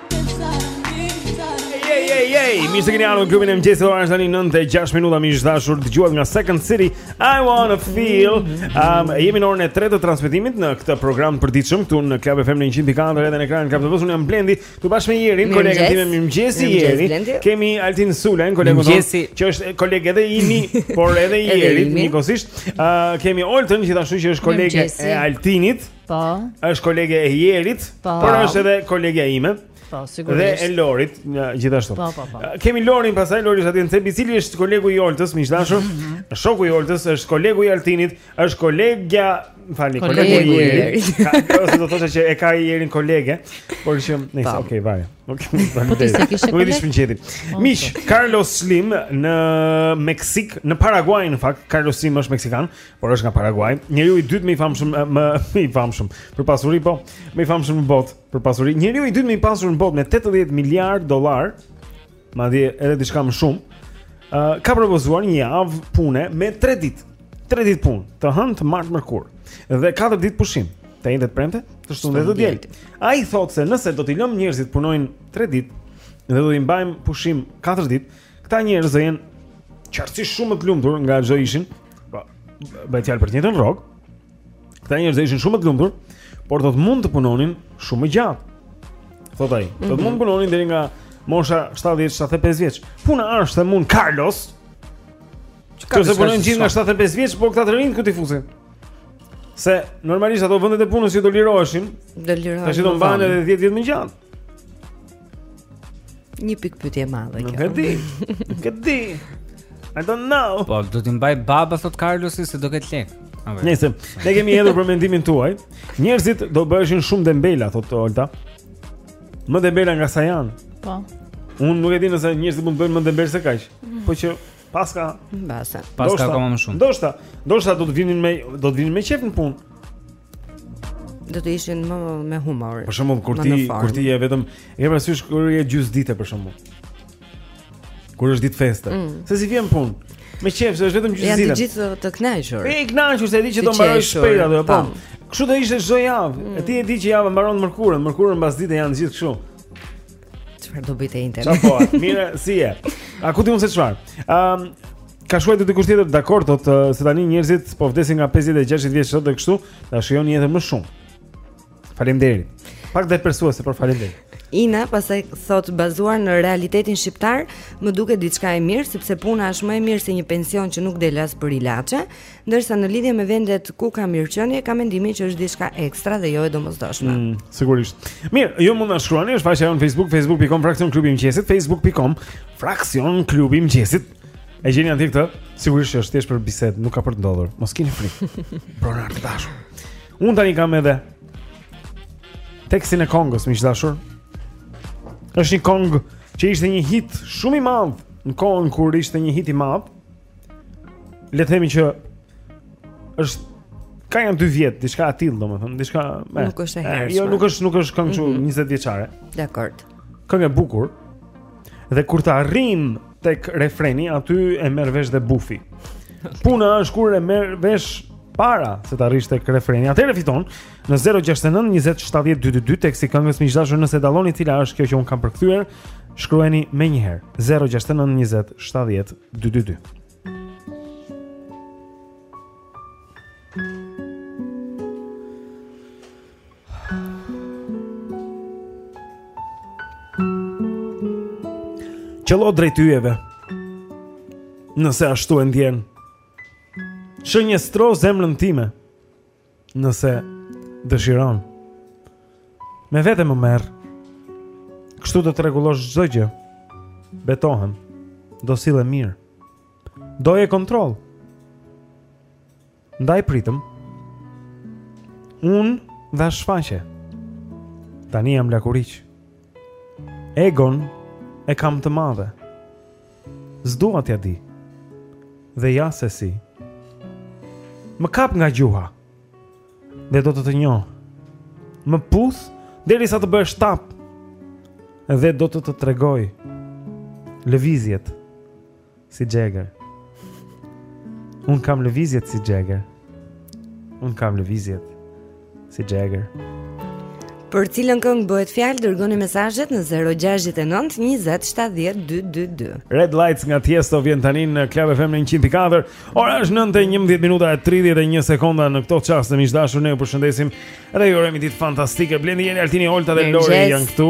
Mirë se keni ardhur në klubin e mëngjesit. Ora është tani 9:06 minuta. Miq të dashur, dëgjuat nga Secondcity. I wanna feel. Um, jemi në orën e tretë të transmetimit në këtë program të përditshëm këtu në Club FM 104 edhe në ekranin e Club TV-s. Unë jam Blendi, këtu bashkë me Jerin, kolegen time mirëmëngjesi Jeri. Kemi Altin Sulën, kolegun tonë, që është koleg edhe i mi, por edhe i Jerit, njëkohësisht. Uh, kemi Oltën, gjithashtu që është kolege e Altinit. Po. Është kolege e Jerit, po. por është edhe kolegja ime. Po, sigurisht. Dhe e Lorit, gjithashtu. Po, po, po. Kemi Lorin pasaj, Lori është atje në cep i cili është kolegu i Oltës, miq të dashur, mm -hmm. shoku i Oltës, është kolegu i Altinit, është kolegja, më falni, kolegu i Jerit. Kjo s'do të thotë që e ka Jerin kolege, por që, nëjse, okej, okay, vaje. po ti s'e kishe kolege? Nuk e po, Mish, po. Carlos Slim në Meksik, në Paraguay, në fakt, Carlos Slim është meksikan, Por është nga Paraguay. Njeriu i dytë më i famshëm, më i famshëm për pasuri, po, më i famshëm në botë për pasuri. Njeriu i dytë më i pasur në botë me 80 miliard dollarë, madje edhe diçka më shumë, uh, ka propozuar një javë pune me 3 ditë. 3 ditë punë, të hënë, të martë, të mërkurë dhe 4 ditë pushim. Të enjte, të premte, të shtunë dhe të diel. Ai thotë se nëse do t'i lëmë njerëzit të punojnë 3 ditë dhe do t'i mbajmë pushim 4 ditë, Këta njerëz do jenë qartësisht shumë më të lumtur nga ç'do ishin. Po, bëhet fjalë për të njëjtën rrogë. Këta njerëz do ishin shumë më të lumtur, por do të mund të punonin shumë më gjatë. Thotë ai, do të mhm. mund të punonin deri nga mosha 70-75 vjeç. Puna është se mund Carlos. Çka do të punojnë gjithë nga 75 vjeç, po këta të rinjtë ku t'i fusin? Se normalisht ato vendet e punës që do liroheshin, do lirohen. Tash do mbahen edhe 10 vjet më gjatë. Një pikëpyetje e madhe kjo. Nuk e di. Nuk e di. I don't know. Po do t'i mbajë baba thotë Carlosi se do ketë lek. Nejse, ne e kemi hedhur për mendimin tuaj, njerëzit do bëheshin shumë dembela thotë Olta. Më dembela nga sa janë. Po. Unë nuk e di nëse njerëzit mund të bëhen më dembelë se kaq. Mm. Po që Paska. Mbase. Paska akoma më shumë. Ndoshta, ndoshta do të vinin me do të vinin me qejf në punë. Do të ishin më me humor. Për shembull, kur ti kur ti je vetëm, e ke parasysh kur je gjysmë dite për shembull. Kur është ditë feste. Mm. Se si vjen në punë. Me qejf, se është vetëm gjysmë dite. Janë të gjithë të kënaqur. E kënaqur se e di që do mbarojë shpejt atë, po. Kështu do ishte çdo javë. Mm. E ti e di që java mbaron mërkurën, mërkurën mbasdite janë gjithë kështu. Çfarë do bëj të enjten? Çfarë po? Mirë, si je? A ku ti mund të çfarë? Ëm um, Ka shkruar dhe dikush tjetër dakord thotë uh, se tani njerëzit po vdesin nga 50 e 60 vjeç sot dhe kështu, ta shijojnë jetën më shumë. Faleminderit. Pak depresuese por faleminderit. Ina pastaj thotë bazuar në realitetin shqiptar, më duket diçka e mirë sepse puna është më e mirë se një pension që nuk del as për ilaçe. Ndërsa në lidhje me vendet ku ka mirëqenie, kam mendimin që është diçka ekstra dhe jo e domosdoshme. Mm, sigurisht. Mirë, ju mund të shkruani, është faqja jonë Facebook, facebook.com fraksion klubi i mëngjesit, facebook.com fraksion klubi i mëngjesit. E gjeni aty këtë? Sigurisht që është thjesht për bisedë, nuk ka për të ndodhur. Mos keni frikë. Pronarë të dashur. Unë tani kam edhe tekstin e këngës, miq të dashur. Është një këngë që ishte një hit shumë i madh në kohën kur ishte një hit i madh. le të themi që është ka janë 2 vjet, diçka e tillë domethënë, diçka me. Nuk është e eh, hershme. Jo, nuk është nuk është këngë mm -hmm. 20 vjeçare. Dakor. Këngë e bukur. Dhe kur të arrijmë tek refreni, aty e merr vesh dhe bufi. Puna është kur e merr vesh para se të arrish tek refreni. Atëherë fiton në 069 20 70 222 teksti i këngës miq të dashur nëse dalloni cila është kjo që unë kam përkthyer, shkruani menjëherë 069 20 70 Dy dy dy. Qëllo drejt yjeve Nëse ashtu e ndjen Shënjestro zemrën time Nëse dëshiron. Me vete më merr. Kështu do të rregullosh çdo gjë. Betohem. Do sillem mirë. Doje kontroll. Ndaj pritëm. Unë dhashë shfaqje. Tani jam lakuriq. Egon e kam të madhe. S'dua t'ia di. Dhe ja se si. Më kap nga gjuha. Dhe do të të njoh. Më puth derisa të bëhesh tapë. Dhe do të të tregoj lëvizjet si Jagger. Unë kam lëvizjet si Jagger. Un kam lëvizjet. si Jagger. Për cilën këngë bëhet fjalë, dërgoni mesazhet në 069 20 70 222. Red Lights nga Tiesto vjen tani në Club FM në 104. Ora është 9:11 minuta e 31 sekonda në këto çaste miq të dashur. Ne ju përshëndesim dhe ju urojmë ditë fantastike. Blendi Jeni Altini Olta dhe Lori janë këtu.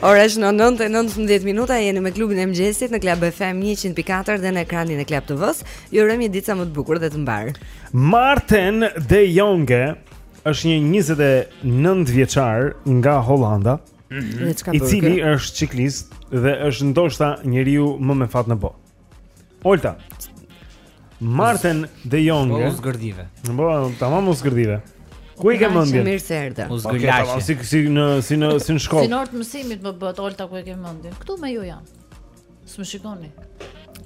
Ora është 9:19 minuta, jeni me klubin e mëngjesit në Club FM 104 dhe në ekranin e Club TV-së. Ju urojmë një ditë sa më të bukur dhe të mbarë. Marten De Jonge është një 29 vjeçar nga Holanda, mm -hmm. i cili është çiklist dhe është ndoshta njeriu më me fat në botë. Olta. Marten De Jonge. Po zgërdhihe. Po, tamam u zgërdhive. Ku e ke mendjen? Mirë se erdhe. U zgërlaqe. Si si në si në si në shkollë. Si në orë të mësimit më bëhet Olta ku e ke mendjen? Ktu me ju jam. S'më shikoni.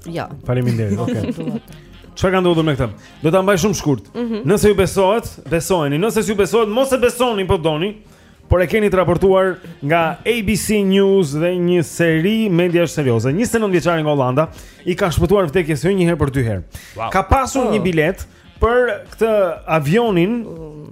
Ja. Jo. Faleminderit. Okej. Okay. Çfarë ka ndodhur me këtë? Do ta mbaj shumë shkurt. Mm -hmm. Nëse ju besohet, besojeni. Nëse s'ju besohet, mos e besoni, po doni. Por e keni të raportuar nga ABC News dhe një seri media serioze. 29 vjeçari nga Holanda i ka shpëtuar vdekjes jo një herë për dy herë. Wow. Ka pasur oh. një biletë për këtë avionin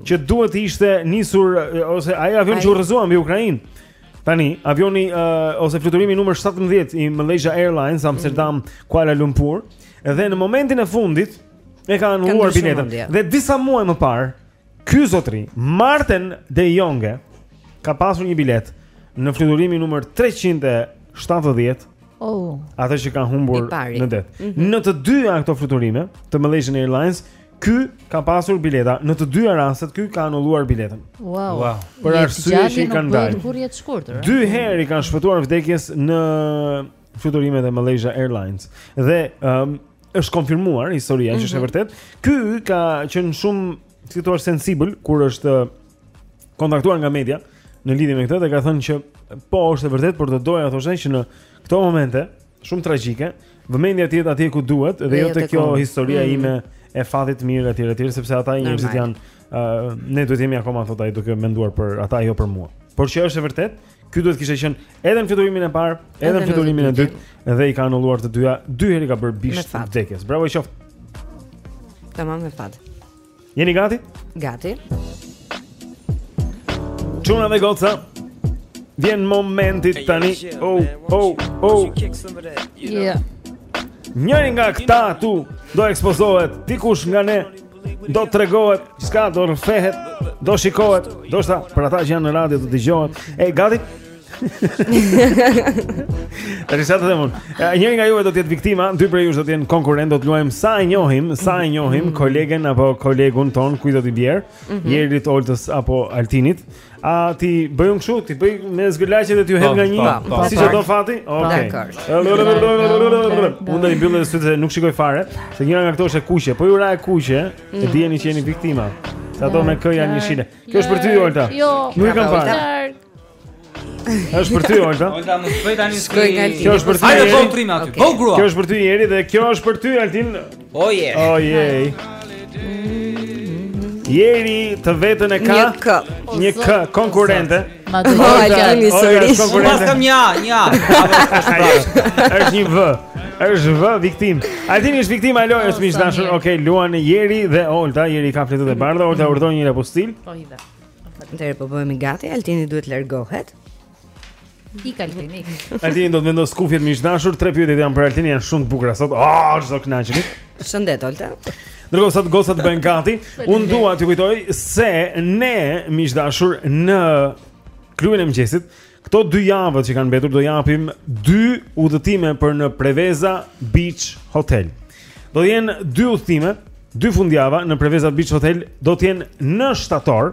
që duhet të ishte nisur ose ai avion që u rrëzua në Ukrainë. Tani, avioni uh, ose fluturimi numër 17 i Malaysia Airlines Amsterdam mm. Kuala Lumpur dhe në momentin e fundit e ka anulluar biletën. Dhe disa muaj më parë Ky zotri, Maarten De Jonge, ka pasur një biletë në fluturimin numër 370. Oh. Atë që ka humbur në det. Mm -hmm. Në të dyja këto fluturime të Malaysian Airlines, ky ka pasur bileta. Në të dyja rastet ky ka anulluar biletën. Wow. wow. Për arsye që i kanë dalë. Dy herë i kanë shpëtuar vdekjes në fluturimet e Malaysia Airlines. Dhe um, është konfirmuar historia mm -hmm. që është e mhm. vërtetë. Ky ka qenë shumë, si thua, sensibël kur është uh, kontaktuar nga media në lidhje me këtë dhe ka thënë që po është e vërtetë, por do doja të thoja që në këto momente shumë tragjike, vëmendja të jetë atje ku duhet dhe jo te kjo historia mm -hmm. ime e fatit të mirë etj etj sepse ata njerëzit janë uh, ne duhet jemi akoma thotë ai duke menduar për ata jo për mua. Por që është e vërtetë, Ky duhet kishte qenë edhe në fluturimin e parë, edhe në fluturimin e dytë, edhe i ka anulluar të dyja. Dy herë i ka bërë bisht vdekjes. Bravo i qoftë. Tamam me fat. Jeni gati? Gati. Çuna dhe goca. Vjen momenti tani. Oh, oh, oh. Yeah. Njëri nga këta tu do ekspozohet dikush nga ne do të tregohet, s'ka do rrëfehet, do shikohet, do s'do për ata që janë në radio do dëgjohet. E gati. Të risa të themun Njëri nga juve do të jetë viktima Dy prej jush do të jenë konkurrentë Do të luajmë sa e njohim Sa e njohim mm. Kolegen apo kolegun tonë Kujt do t'i bjerë mm -hmm. Jerit, Oltës apo Altinit A t'i bëj unë kështu, t'i bëj me zgëlaqet e t'i hedh nga një, siç e do fati? Okej. Unë do i mbyll sytë se nuk shikoj fare, se njëra nga këto është e kuqe, po ju ra e kuqe, e mm. dijeni që jeni viktima. Sa do me kë janë jeshile. Kjo është për ty Olta. Jo. Nuk e kam parë. Është për ty Olta. Olta më shpejt tani. Kjo është për ty. Hajde po trim aty. Po grua. Kjo është për ty Jeri dhe kjo është për ty Altin. Oh yeah. Oh yeah. Jeri të vetën e ka një kë, një kë konkurrente. Ma të vajta një sërish. Pas kam një, një. Është një V. Është V viktimë. Altini është viktimë, Altini është miq të dashur. Okej, luan Jeri dhe Olta, Jeri ka fletët e bardha, Olta urdhëro një lapostil. Po i dha. Atëherë po bëhemi gati, Altini duhet largohet. Ik Altin, ik. Altin do të vendos kufjet miq dashur, tre pyetjet janë për Altinin, janë shumë të bukura sot. Ah, ç'do kënaqemi. Shëndet Olta. Ndërkohë sa gocat bëhen gati. Unë dua t'ju kujtoj se ne miq dashur në klubin e mëngjesit, këto dy javë që kanë mbetur do japim dy udhëtime për në Preveza Beach Hotel. Do të jenë dy udhëtime, dy fundjava në Preveza Beach Hotel, do të jenë në shtator,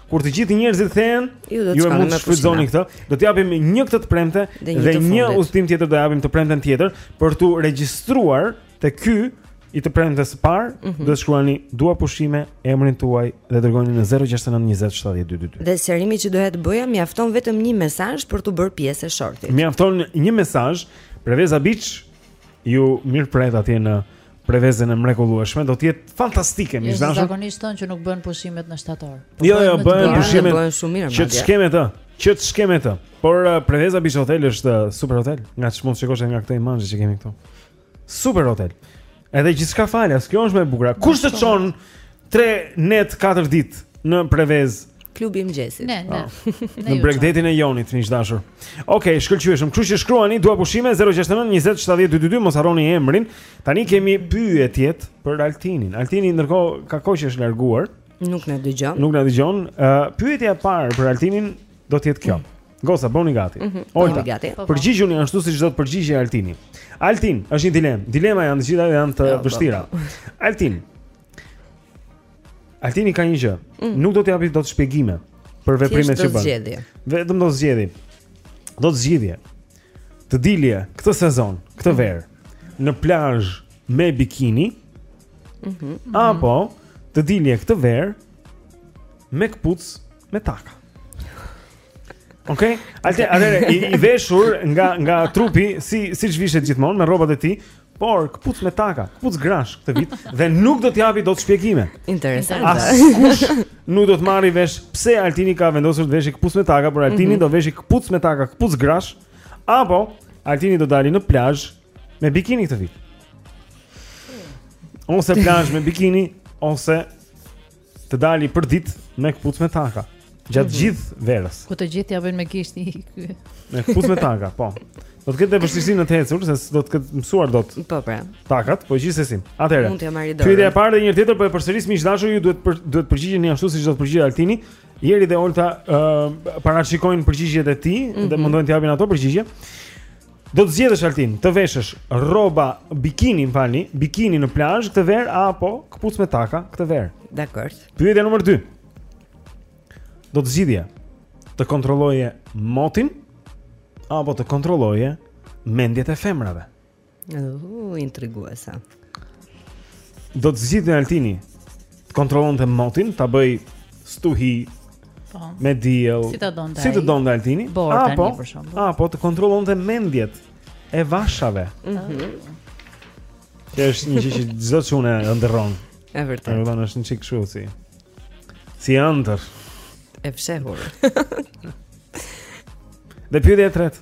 Kur të gjithë njerëzit kthehen, ju mund ta shfrytëzoni këtë. Do të japim një këtë të premte dhe një, një udhëtim tjetër do japim të premten tjetër për t'u regjistruar te ky i të premte së parë, mm -hmm. do të shkruani dua pushime, emrin tuaj dhe dërgoni në 069 20 70 222. Dhe sqarimi që doja të bëja mjafton vetëm një mesazh për t'u bërë pjesë e shortit. Mjafton një mesazh, Preveza Beach ju mirëpret atje në Prevezën e mrekullueshme, do të jetë fantastike, miq dashur. Zakonisht thonë që nuk bëhen pushimet në shtator. Po jo, jo, bëhen pushimet, bëhen shumë mirë. Që të shkeme të, që të shkeme të. Por uh, Preveza Beach Hotel është uh, super hotel, nga ç'mund të shikosh edhe nga këto imazhe që kemi këtu. Super hotel. Edhe gjithçka falas, kjo është më e bukura. Kush të çon Tre net katër ditë në Prevezë. Klubi i mëngjesit. Ne, ne. Po. Në bregdetin e Jonit, miq dashur. Okej, okay, shkëlqyeshëm. Kështu që shkruani dua pushime 069 20 70 222, mos harroni emrin. Tani kemi pyetjet për Altinin. Altini ndërkohë ka kohë që është larguar. Nuk na dëgjon. Nuk na dëgjon. Uh, pyetja e parë për Altinin do të jetë kjo. Goca, bëhuni gati. Mm -hmm. Olta, gati. Po, po. Përgjigjuni ashtu siç do të përgjigjej Altini. Altin, është një dilemë. Dilema janë të gjitha janë të jo, vështira. Altin, Altini ka një gjë. Mm. Nuk do të japi dot shpjegime për veprimet që bën. Vetëm do zgjedhi. Do të zgjidhje. Të dilje këtë sezon, këtë mm. verë në plazh me bikini. Mhm. Mm apo të dilje këtë verë me këpucë me taka. Okej. Okay? Atëherë, i veshur nga nga trupi si siç vishet gjithmonë me rrobat e tij, Por këpucë me taka, këpucë grash këtë vit dhe nuk do të japi dot shpjegime. Interesant. Askush nuk do të marrë vesh pse Altini ka vendosur të veshi këpucë me taka, por Altini mm -hmm. do veshi këpucë me taka, këpucë grash apo Altini do dali në plazh me bikini këtë vit. Ose plazh me bikini ose të dali përditë me këpucë me taka. Gjatë mhm. gjithë verës. Ku të gjithë ia bëjnë me gisht, hi ky. Me këpucë me taka, po. Do të ketë vështirësi në të ecur, se s'do t'i ketë mësuar dot. Po pra. Takat, po gjithsesi. Atëherë. Mund t'ia marrë dorën. Pyetja e parë dhe një herë tjetër po e përsëris miq dashur, ju duhet për, duhet të përgjigjeni ashtu siç do të përgjigjej Altini. Jeri dhe Olta uh, parashikojnë përgjigjet e tij mm -hmm. dhe mhm. mundohen të japin ato përgjigje. Do të zgjedhësh Altin, të veshësh rroba bikini, më falni, bikini në plazh këtë verë apo këpucë me taka këtë verë? Dakor. Pyetja numër 2. Do të zgjidhje të kontrolloje motin apo të kontrolloje mendjet e femrave? Uh, intriguese. Do të zgjidhte Altini. Të kontrollonte motin, ta bëj stuhi Po. Me diell. Si të donte. Si të donte Altini? Apo, apo të kontrollonte mendjet e vashave. Mhm. Mm Kjo është një gjë që çdo çun e ëndërron. E vërtetë. Ai vjen është një çik kështu si. Si ëndërr. E fshehur. Dhe pyetja e tretë.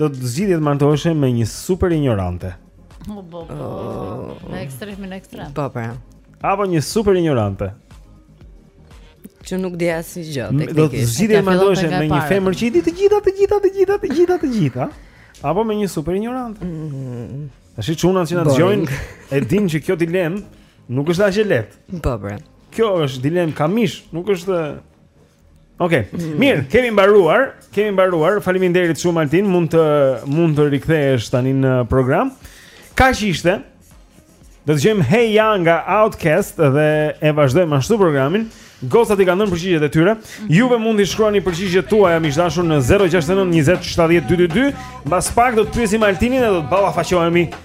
Do të zgjidhje të martoheshe me një super injorante. Po po. Në ekstremin ekstrem. Po po. Apo një super injorante. Që nuk di asnjë gjë teknikisht. Do të zgjidhje të martoheshe me një femër që i di të gjitha, të gjitha, të gjitha, të gjitha, të gjitha. Apo me një super injorante. Mm. Tashi çunat që na dëgjojnë, e dinë që kjo dilemë nuk është aq e lehtë. Po po. Kjo është dilemë kamish, nuk është Okej. Okay. Mm. Mirë, kemi mbaruar, kemi mbaruar. Faleminderit shumë Altin, mund të mund të rikthehesh tani në program. Kaq ishte. Do të dëgjojmë Hey Ya nga Outkast dhe e vazhdojmë ashtu programin. Gocat i kanë dhënë përgjigjet e tyre. Mhm. Juve mund t'i shkruani përgjigjet tuaja miq të dashur në 069 20 70 222. Mbas pak do të pyesim Altinin dhe do të ballafaqohemi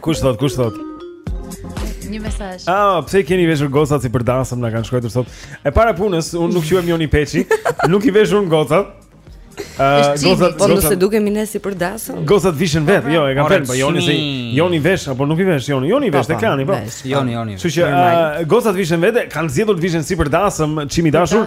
Kush thotë, kush thotë? Një mesazh. Ah, pse keni veshur gocat si për dasmë na kanë shkruar sot? E para punës, unë nuk quhem Joni Peçi, nuk i vesh unë gocat. Uh, gocat, po nëse dukemi ne si për dasmë. Gocat vishen vetë, jo, e kam thënë, po Joni se Joni vesh apo nuk i vesh Joni, Joni vesh te Klani, po. Joni, Joni. Kështu që gocat vishen vetë, kanë zgjedhur të vishen si për dasmë, Çimi i dashur.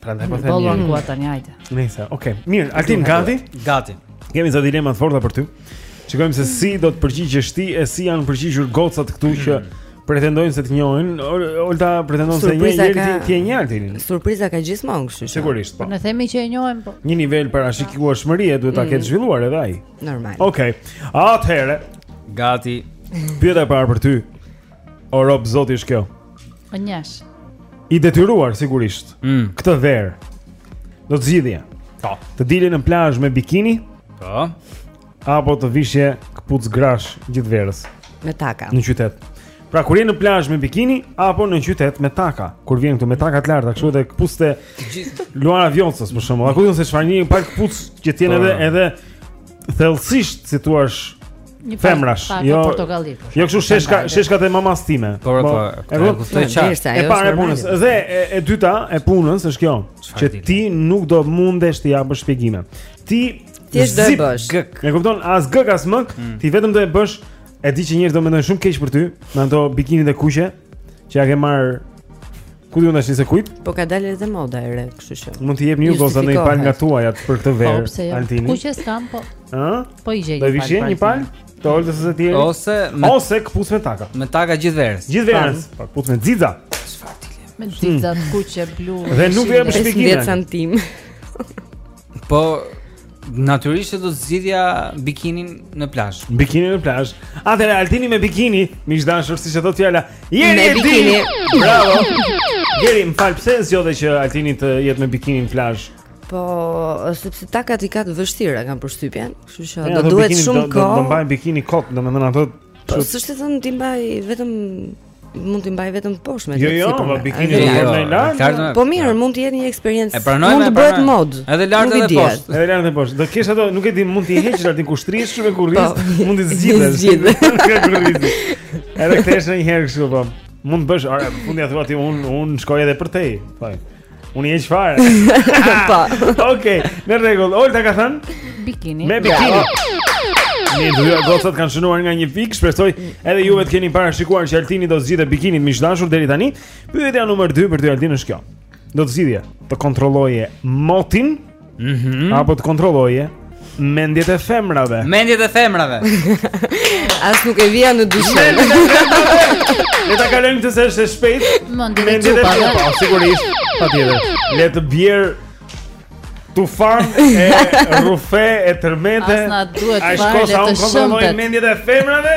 Prandaj po themi. Boll u ngrua tani hajde. Nice, okay. Mirë, Altin gati? Gati. Kemi ca dilema të forta për ty. Shikojmë se si do të përgjigjesh ti e si janë përgjigjur gocat këtu që pretendojnë se të njohin. Olta pretendon se një herë ti e njeh Altin. Surpriza ka gjithmonë kështu. Sigurisht. Po. Ne themi që e njohim po. Një nivel parashikueshmërie duhet ta ketë mm. zhvilluar edhe ai. Normal. Okej. Atëherë, gati. Pyetja e parë për ty. O rob zoti është kjo. O njesh. I detyruar sigurisht. Mm. Këtë verë. Do të zgjidhje. Po. Të dilje në plazh me bikini? Po. Apo të vishje këpucë grash gjithë verës? Me taka. Në qytet. Pra kur je në plazh me bikini apo në qytet me taka, kur vjen këtu me taka të larta, kështu edhe këpucët e Luana Vjollcës për shembull. Apo diun se çfarë një palë këpucë që tjen edhe po. edhe thellësisht si thua Një femrash, jo portokalli. Po. Jo kështu sheshka, sheshkat e mamas time. Po, po. E vërtet, kuptoj çfarë. E para e punës dhe e, e dyta e punës është kjo, që ti nuk do mundesh të japësh shpjegime. Ti ti do e bësh. Me kupton as gëk as mëk, mm. ti vetëm do e bësh. E di që njerëzit do mendojnë shumë keq për ty, me ato bikinit e kuqe që ja ke marr Ku di un tash se kujt? Po ka dalë edhe moda e re, kështu që. Mund t'i jepni ju goca nga një palë nga tuaja për këtë verë. Po, jo. Altini. Kuqe s'kam, po. Ë? Po i gjej. Do veshë një palë? Të oltës së tjerë. Ose me... ose këpus me taka. Me taka gjithë verës. Gjithë verës. Po këpus me xixa. Çfarë ti le? Me xixa hmm. kuqe blu. Dhe nuk vjen me shpikime. 10 cm. Po natyrisht do të zgjidhja bikinin në plazh. Bikinin në plazh. Atëherë Altini me bikini, miq të dashur, siç e thotë fjala. Jeri me bikini. Bravo. Jeri, më fal, pse zgjodhe që Altini të jetë me bikinin në plazh? Po, sepse takat i ka të vështira, kam përshtypjen. Kështu që do duhet shumë kohë. Do t'i mbaj bikini kot, domethënë ato Po, s'është thënë t'i mbaj vetëm mund t'i mbaj vetëm poshtë jo sipër. Jo, jo, me bikini do të vë lart. Po mirë, mund të jetë një eksperiencë. Mund të bëhet mod. Edhe lart edhe poshtë. Edhe lart edhe poshtë. Do kesh ato, nuk e di, mund t'i heqësh atë kushtrisë shumë kurriz, po. mund të zgjidhesh. Edhe kthesh një herë kështu po. Mund të bësh, ora, fundi aty aty un un shkoj edhe për te. Po. Unë e çfarë? Po. Okej, në rregull. Olta ka thënë bikini. Me bikini. Ne dy gocat kanë shënuar nga një pikë, shpresoj edhe juve të keni parashikuar që Altini do zgjidhë bikinit miq të dashur deri tani. Pyetja numër 2 për ty Altin është kjo. Do të zgjidhje, të kontrolloje motin Mhm. Mm Apo të kontrolloje mendjet e femrave. Mendjet e femrave. As nuk e vija në dyshim. Le ta kalojmë këtë se është e shpejtë. Mendjet e femrave, po, sigurisht, patjetër. Le të bjer tufan e rrufe e tërmete. As na duhet të bëjë të shëmbet. Aq kohë sa unë kontrolloj mendjet e femrave.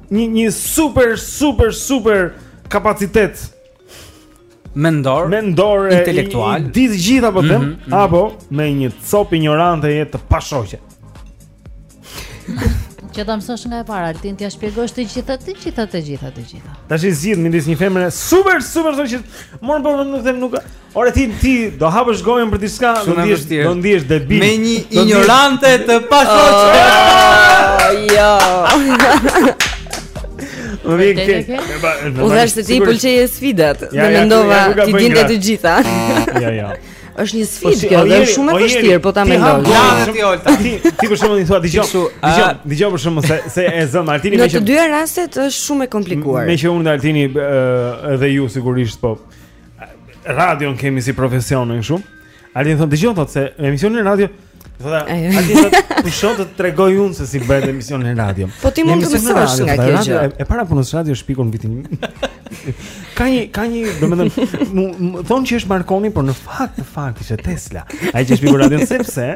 një një super super super kapacitet mendor, mendor e intelektual, i di të gjitha po them, mm -hmm. apo me një copë injorante e të pashoqe. Që ta mësosh nga e para, Altin, t'ja shpjegosh të gjitha, të gjitha, të gjitha, të gjitha. Tashi zgjidh, midis një femre, super, super, super, që morë për po, më nuk them, nuk... Ore ti ti do hapësh gojën për diçka, do ndihesh do ndihesh debil. Me një injorante të pashoqë. Jo. Më vjen keq. Unë thash se ti pëlqeje sfidat. Ne mendova ti dinte të gjitha. Jo, jo. Është një sfidë po kjo, dhe është shumë e vështirë, po ta mendoj. Ja, ti Olta. Ti ti për shembull i thua dëgjoj. Dëgjoj, dëgjoj për shembull se se e zëm Altini me që. Në të dyja rastet është shumë e komplikuar. Me që unë Altini edhe ju sigurisht po. Radion kemi si profesion për shembull Ardi më thonë, ta dëgjoj thotë emisionin në radio Thotë, Ardi më thotë, për shembull të të tregoj unë se si bëhet emisioni në radio Po ti mund të më thuash nga kjo gjë E para punës radio është shpikur në vitin Ka një, ka një, domethënë Thonë që është Markoni, por në fakt, në fakt, ishte Tesla Ai që e shpiku radion, sepse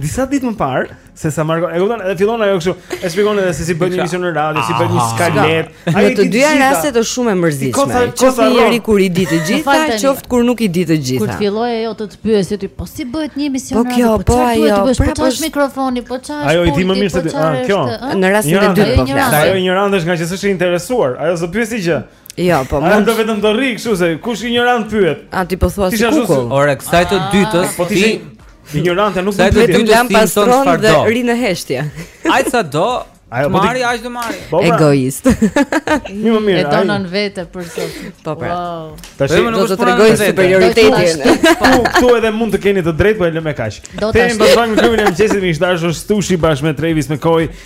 Disa ditë më parë, Se sa Markoni, e kupton, edhe fillon ajo kështu, e shpjegon edhe se si bëhet një emision në radio, si bëhet një skaletë. Ajo në të dyja rastet është shumë e mërzitshme. Qoftë njëri kur i di të gjitha, qoftë kur nuk i di të gjitha. Kur të fillojë ajo të të pyesë ti, po si bëhet një emision po në radio? Po kjo, po, po ajo, po çfarë po është mikrofoni, po çfarë është? Ajo i di më mirë se ti. Ah, kjo. Në rastin e dytë po flas. Ajo injorante është ngaqë s'është interesuar, ajo s'do pyesë gjë. Jo, po mund. Do vetëm të rri kështu se kush injorant pyet. A ti po thua si kukull? Ore, kësaj të ah. dytës, po ti injorante nuk mund të pyesë. Të lan, pastron dhe rri në heshtje. Ai sa do, Ajo po Mari, aq do Mari. Po, pra. Egoist. Mirë, mirë. E tha dhe vetë për sot. Po pra. Tash do të tregojë superioritetin. Po këtu edhe mund të keni të drejtë, po e lëmë kaq. Jemi bashkë me klubin e mëngjesit miq të dashur Sushi bashkë me Travis Mekoi.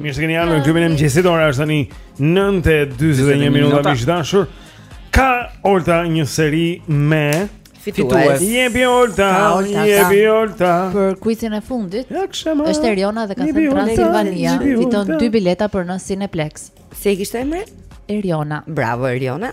Mirë se keni ardhur në klubin e mëngjesit. Ora është tani 9:41 minuta miq të dashur. Ka Olta një seri me fitues. Jepi Olta, jepi Olta. Për kuizin e fundit. Është Eriona dhe ka thënë Transilvania fiton dy bileta për në Cineplex. Si e kishte emrin? Eriona. Bravo Eriona.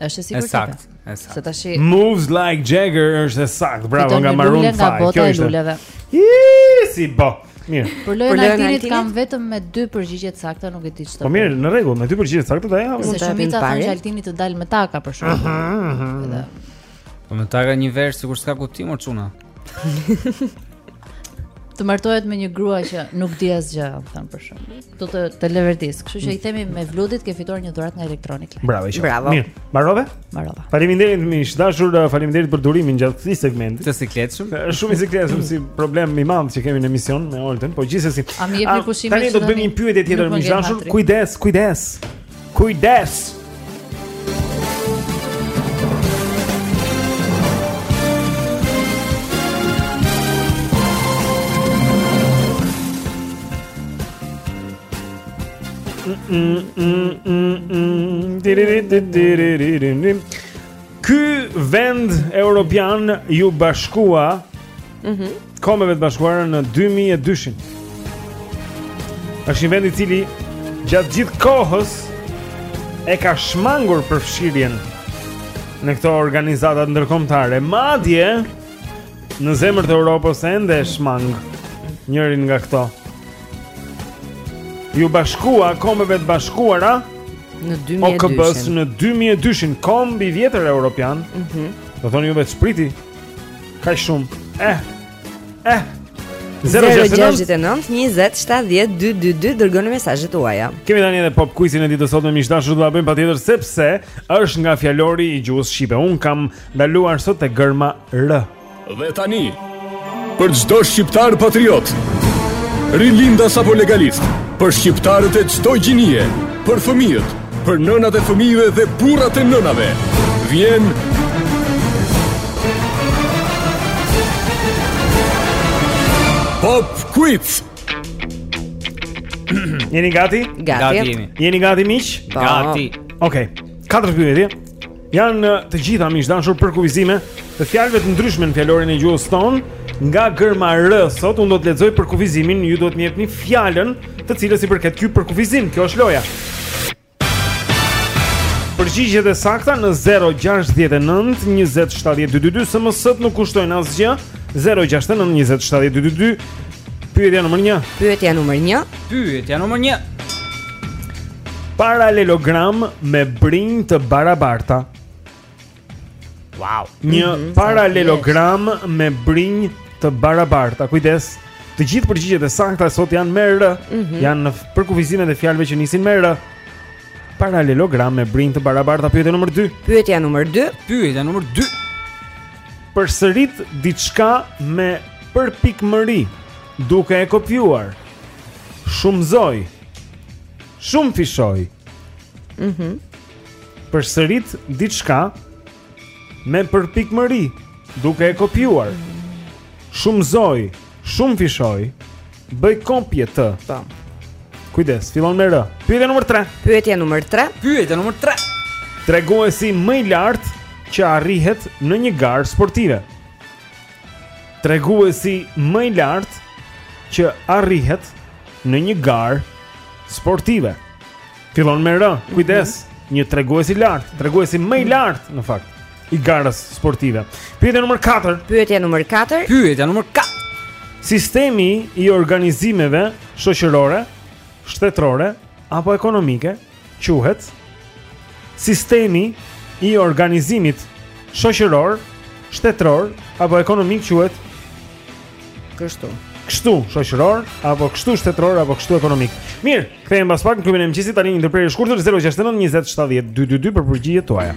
Është e sigurt. Saktë, saktë. Se tash Moves like Jagger është e saktë. Bravo nga Maroon 5. Kjo është luleve. Si po. Mirë. Për lojën e Altinit kam vetëm me dy përgjigje të sakta, nuk e di çfarë. Po mirë, në rregull, me dy përgjigje të sakta do ja. Se shumica thonë që Altini të dalë me taka për shkak. Ëh. Po me taka një vers sikur s'ka kuptim or çuna. të martohet me një grua që nuk di asgjë, me thënë për shembull. Do të të leverdisë. Kështu që i themi Mevludit ke fituar një dhuratë nga Electronic. Bravo, qoftë. Bravo. Mirë. Mbarove? Mbarova. Faleminderit miq, dashur, uh, faleminderit për durimin gjatë këtij segmenti. Të sikletshëm. Uh, shumë i sikletshëm si problem i madh që kemi në emision me Oltën, po gjithsesi. A më jepni pushime? Tani do të bëjmë një pyetje tjetër miq të dashur. Kujdes, kujdes. Kujdes! Ky vend europian iu bashkua Mhm. Mm Kombeve të Bashkuara në 2002-shin. Është një vend i cili gjatë gjithë kohës e ka shmangur përfshirjen në këto organizata ndërkombëtare. Madje në zemër të Europës ende e shmang njërin nga këto. Iu bashkua kombeve të bashkuara në 2002. OKB-s në 2002-shin komb i vjetër europian. Mhm. Mm do thoni ju vetë spriti Kaq shumë. Eh. Eh. 0-6-9-20-70-2-2-2 Dërgoni mesazhet tuaja Kemi tani edhe pop kuizin e ditës sot miq të dashur do ta bëjmë patjetër Sepse është nga fjalori i gjuhës shqipe Unë kam ndaluar sot te gërma rë Dhe tani Për çdo shqiptar patriot rilindas apo legalist Për shqiptarët e çdo gjinie Për fëmijët Për nënat e fëmijëve dhe burrat e nënave. Vjen Pop Quiz. Jeni gati? Gati. Jeni gati miq? Po. Gati. Okej. Okay. Katër pyetje. Janë uh, të gjitha miq të dashur përkufizime të fjalëve të ndryshme në fjalorin e gjuhës tonë, nga gërma r sot unë do të lexoj përkufizimin, ju duhet të gjeni fjalën të cilës i përket ky përkufizim. Kjo është loja. Përgjigjet e sakta në 069 20 70 222 SMS-të nuk kushtojnë asgjë. 069 20 70 222 Pyetja numër një Pyetja numër një Pyetja numër 1. Paralelogram me brinjë të barabarta. Wow. Një mm -hmm, paralelogram yes. me brinjë të barabarta. Kujdes. Të gjithë përgjigjet e sakta sot janë me r, mm -hmm. janë përkufizimet e fjalëve që nisin me r. Paralelogram me brinjë të barabarta pyetja numër 2. Pyetja numër 2. Pyetja numër 2. Përsërit diçka me përpikmëri duke e kopjuar. Shumëzoj. Shumëfishoj. Mhm. Mm Përsërit diçka me përpikmëri, duke e kopjuar. Shumëzoj, shumëfishoj. Bëj kopje të. Po. Kujdes, fillon me R. Pyetja nr. 3. Pyetja nr. 3. Pyetja nr. 3. Treguesi më i lartë që arrihet në një garë sportive. Treguesi më i lartë që arrihet në një garë sportive. Fillon me R, kujdes, mm -hmm. një tregues i lartë, treguesi më i lartë në fakt i garës sportive. Pyetja nr. 4. Pyetja nr. 4. Pyetja nr. 4. Sistemi i organizimeve shoqërore, shtetërore apo ekonomike quhet sistemi i organizimit shoqëror, shtetëror apo ekonomik quhet kështu. Kështu shoqëror apo kështu shtetëror apo kështu ekonomik. Mirë, kthehemi pas pak në klubin e mëngjesit tani një ndërprerje e shkurtër 069 20 70 222 për përgjigjet tuaja.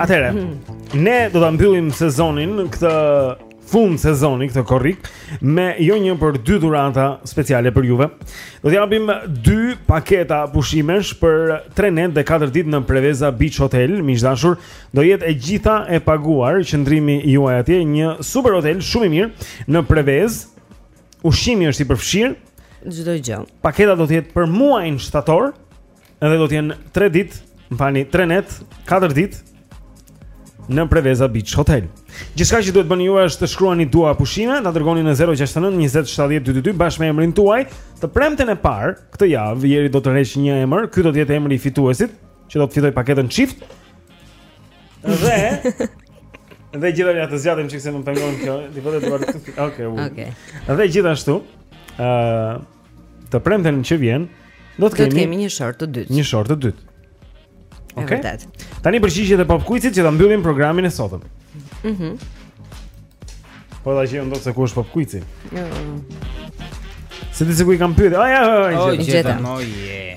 Atëherë, ne do ta mbyllim sezonin këtë fund sezoni këtë korrik me jo një por dy dhurata speciale për juve. Do të japim dy paketa pushimesh për 3 net dhe 4 ditë në Preveza Beach Hotel, miq të dashur. Do jetë e gjitha e paguar qëndrimi juaj atje, një super hotel shumë i mirë në Prevezë. Ushqimi është i përfshirë çdo gjë. Paketa do të jetë për muajin shtator. Edhe do të jenë 3 ditë, më falni, 3 net, 4 ditë në Preveza Beach Hotel. Gjithçka që duhet të bëni ju është të shkruani dua pushime, ta dërgoni në 069 20 70 222 bashkë me emrin tuaj. Të premten e parë këtë javë Jeri do të tërheqë një emër, ky do të jetë emri i fituesit, që do të fitojë paketën çift. Dhe dhe gjithashtu ta zgjatim çik se më pengon kjo, ti vëri duart. Okej. Okej. Dhe gjithashtu, ë uh, Të premten që vjen, do të kemi, kemi një short të dytë. Një short të dytë. Okej. Okay? Vërtet. Tani përgjigjet e pop quizit që ta mbyllim programin e sotëm. Mhm. Mm po ta gjejmë ndoshta ku është pop quizi. Jo. Se ti sigurisht kam pyetur. Ai, ai, ai, gjeta.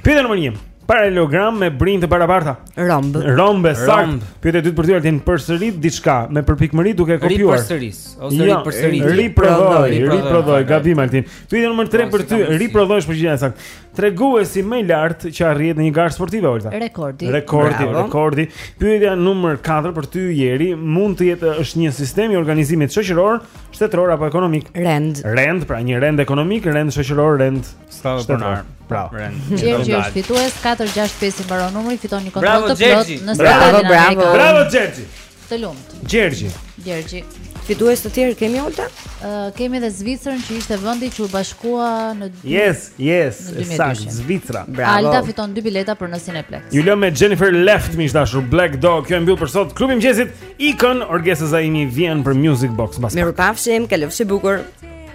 Pyetja nr. 1. Paralelogram me brinjë të barabarta. Romb. Romb, saktë. Pyetja e dytë për ty Altin, përsërit diçka me përpikmëri duke kopjuar. Ripërsëris ose ri jo, përsërit. Riprodhoj, riprodhoj, gabim Altin. Pyetja nr. 3 për ty, riprodhoj është përgjigjja e saktë. Treguesi më i lartë që arrihet në një garë sportive Olta. Rekordi. Rekordi, rekordi. Pyetja nr. 4 për ty Jeri, mund të jetë është një sistem i organizimit shoqëror, shtetëror apo ekonomik? Rend. Rend, pra një rend ekonomik, rend shoqëror, rend shtetëror. Bravo. Rend. Jeri që është fitues 465 i mbaron numri, fiton një kontroll të plotë në stadion. Bravo, bravo. Bravo Jeri. Të lumtë. Gjergji. Gjergji. Fitues të tjerë kemi Olta? Ë uh, kemi edhe Zvicrën që ishte vendi që u bashkua në dy... Yes, yes, saktë, Zvicra. Bravo. Olta fiton dy bileta për në Cineplex. Ju lëmë me Jennifer Left, miq të dashur, Black Dog, kjo e mbyll për sot. Klubi i mëngjesit, ikën, Orgesa Zaimi vjen për Music Box. Mirupafshim, kalofshi bukur.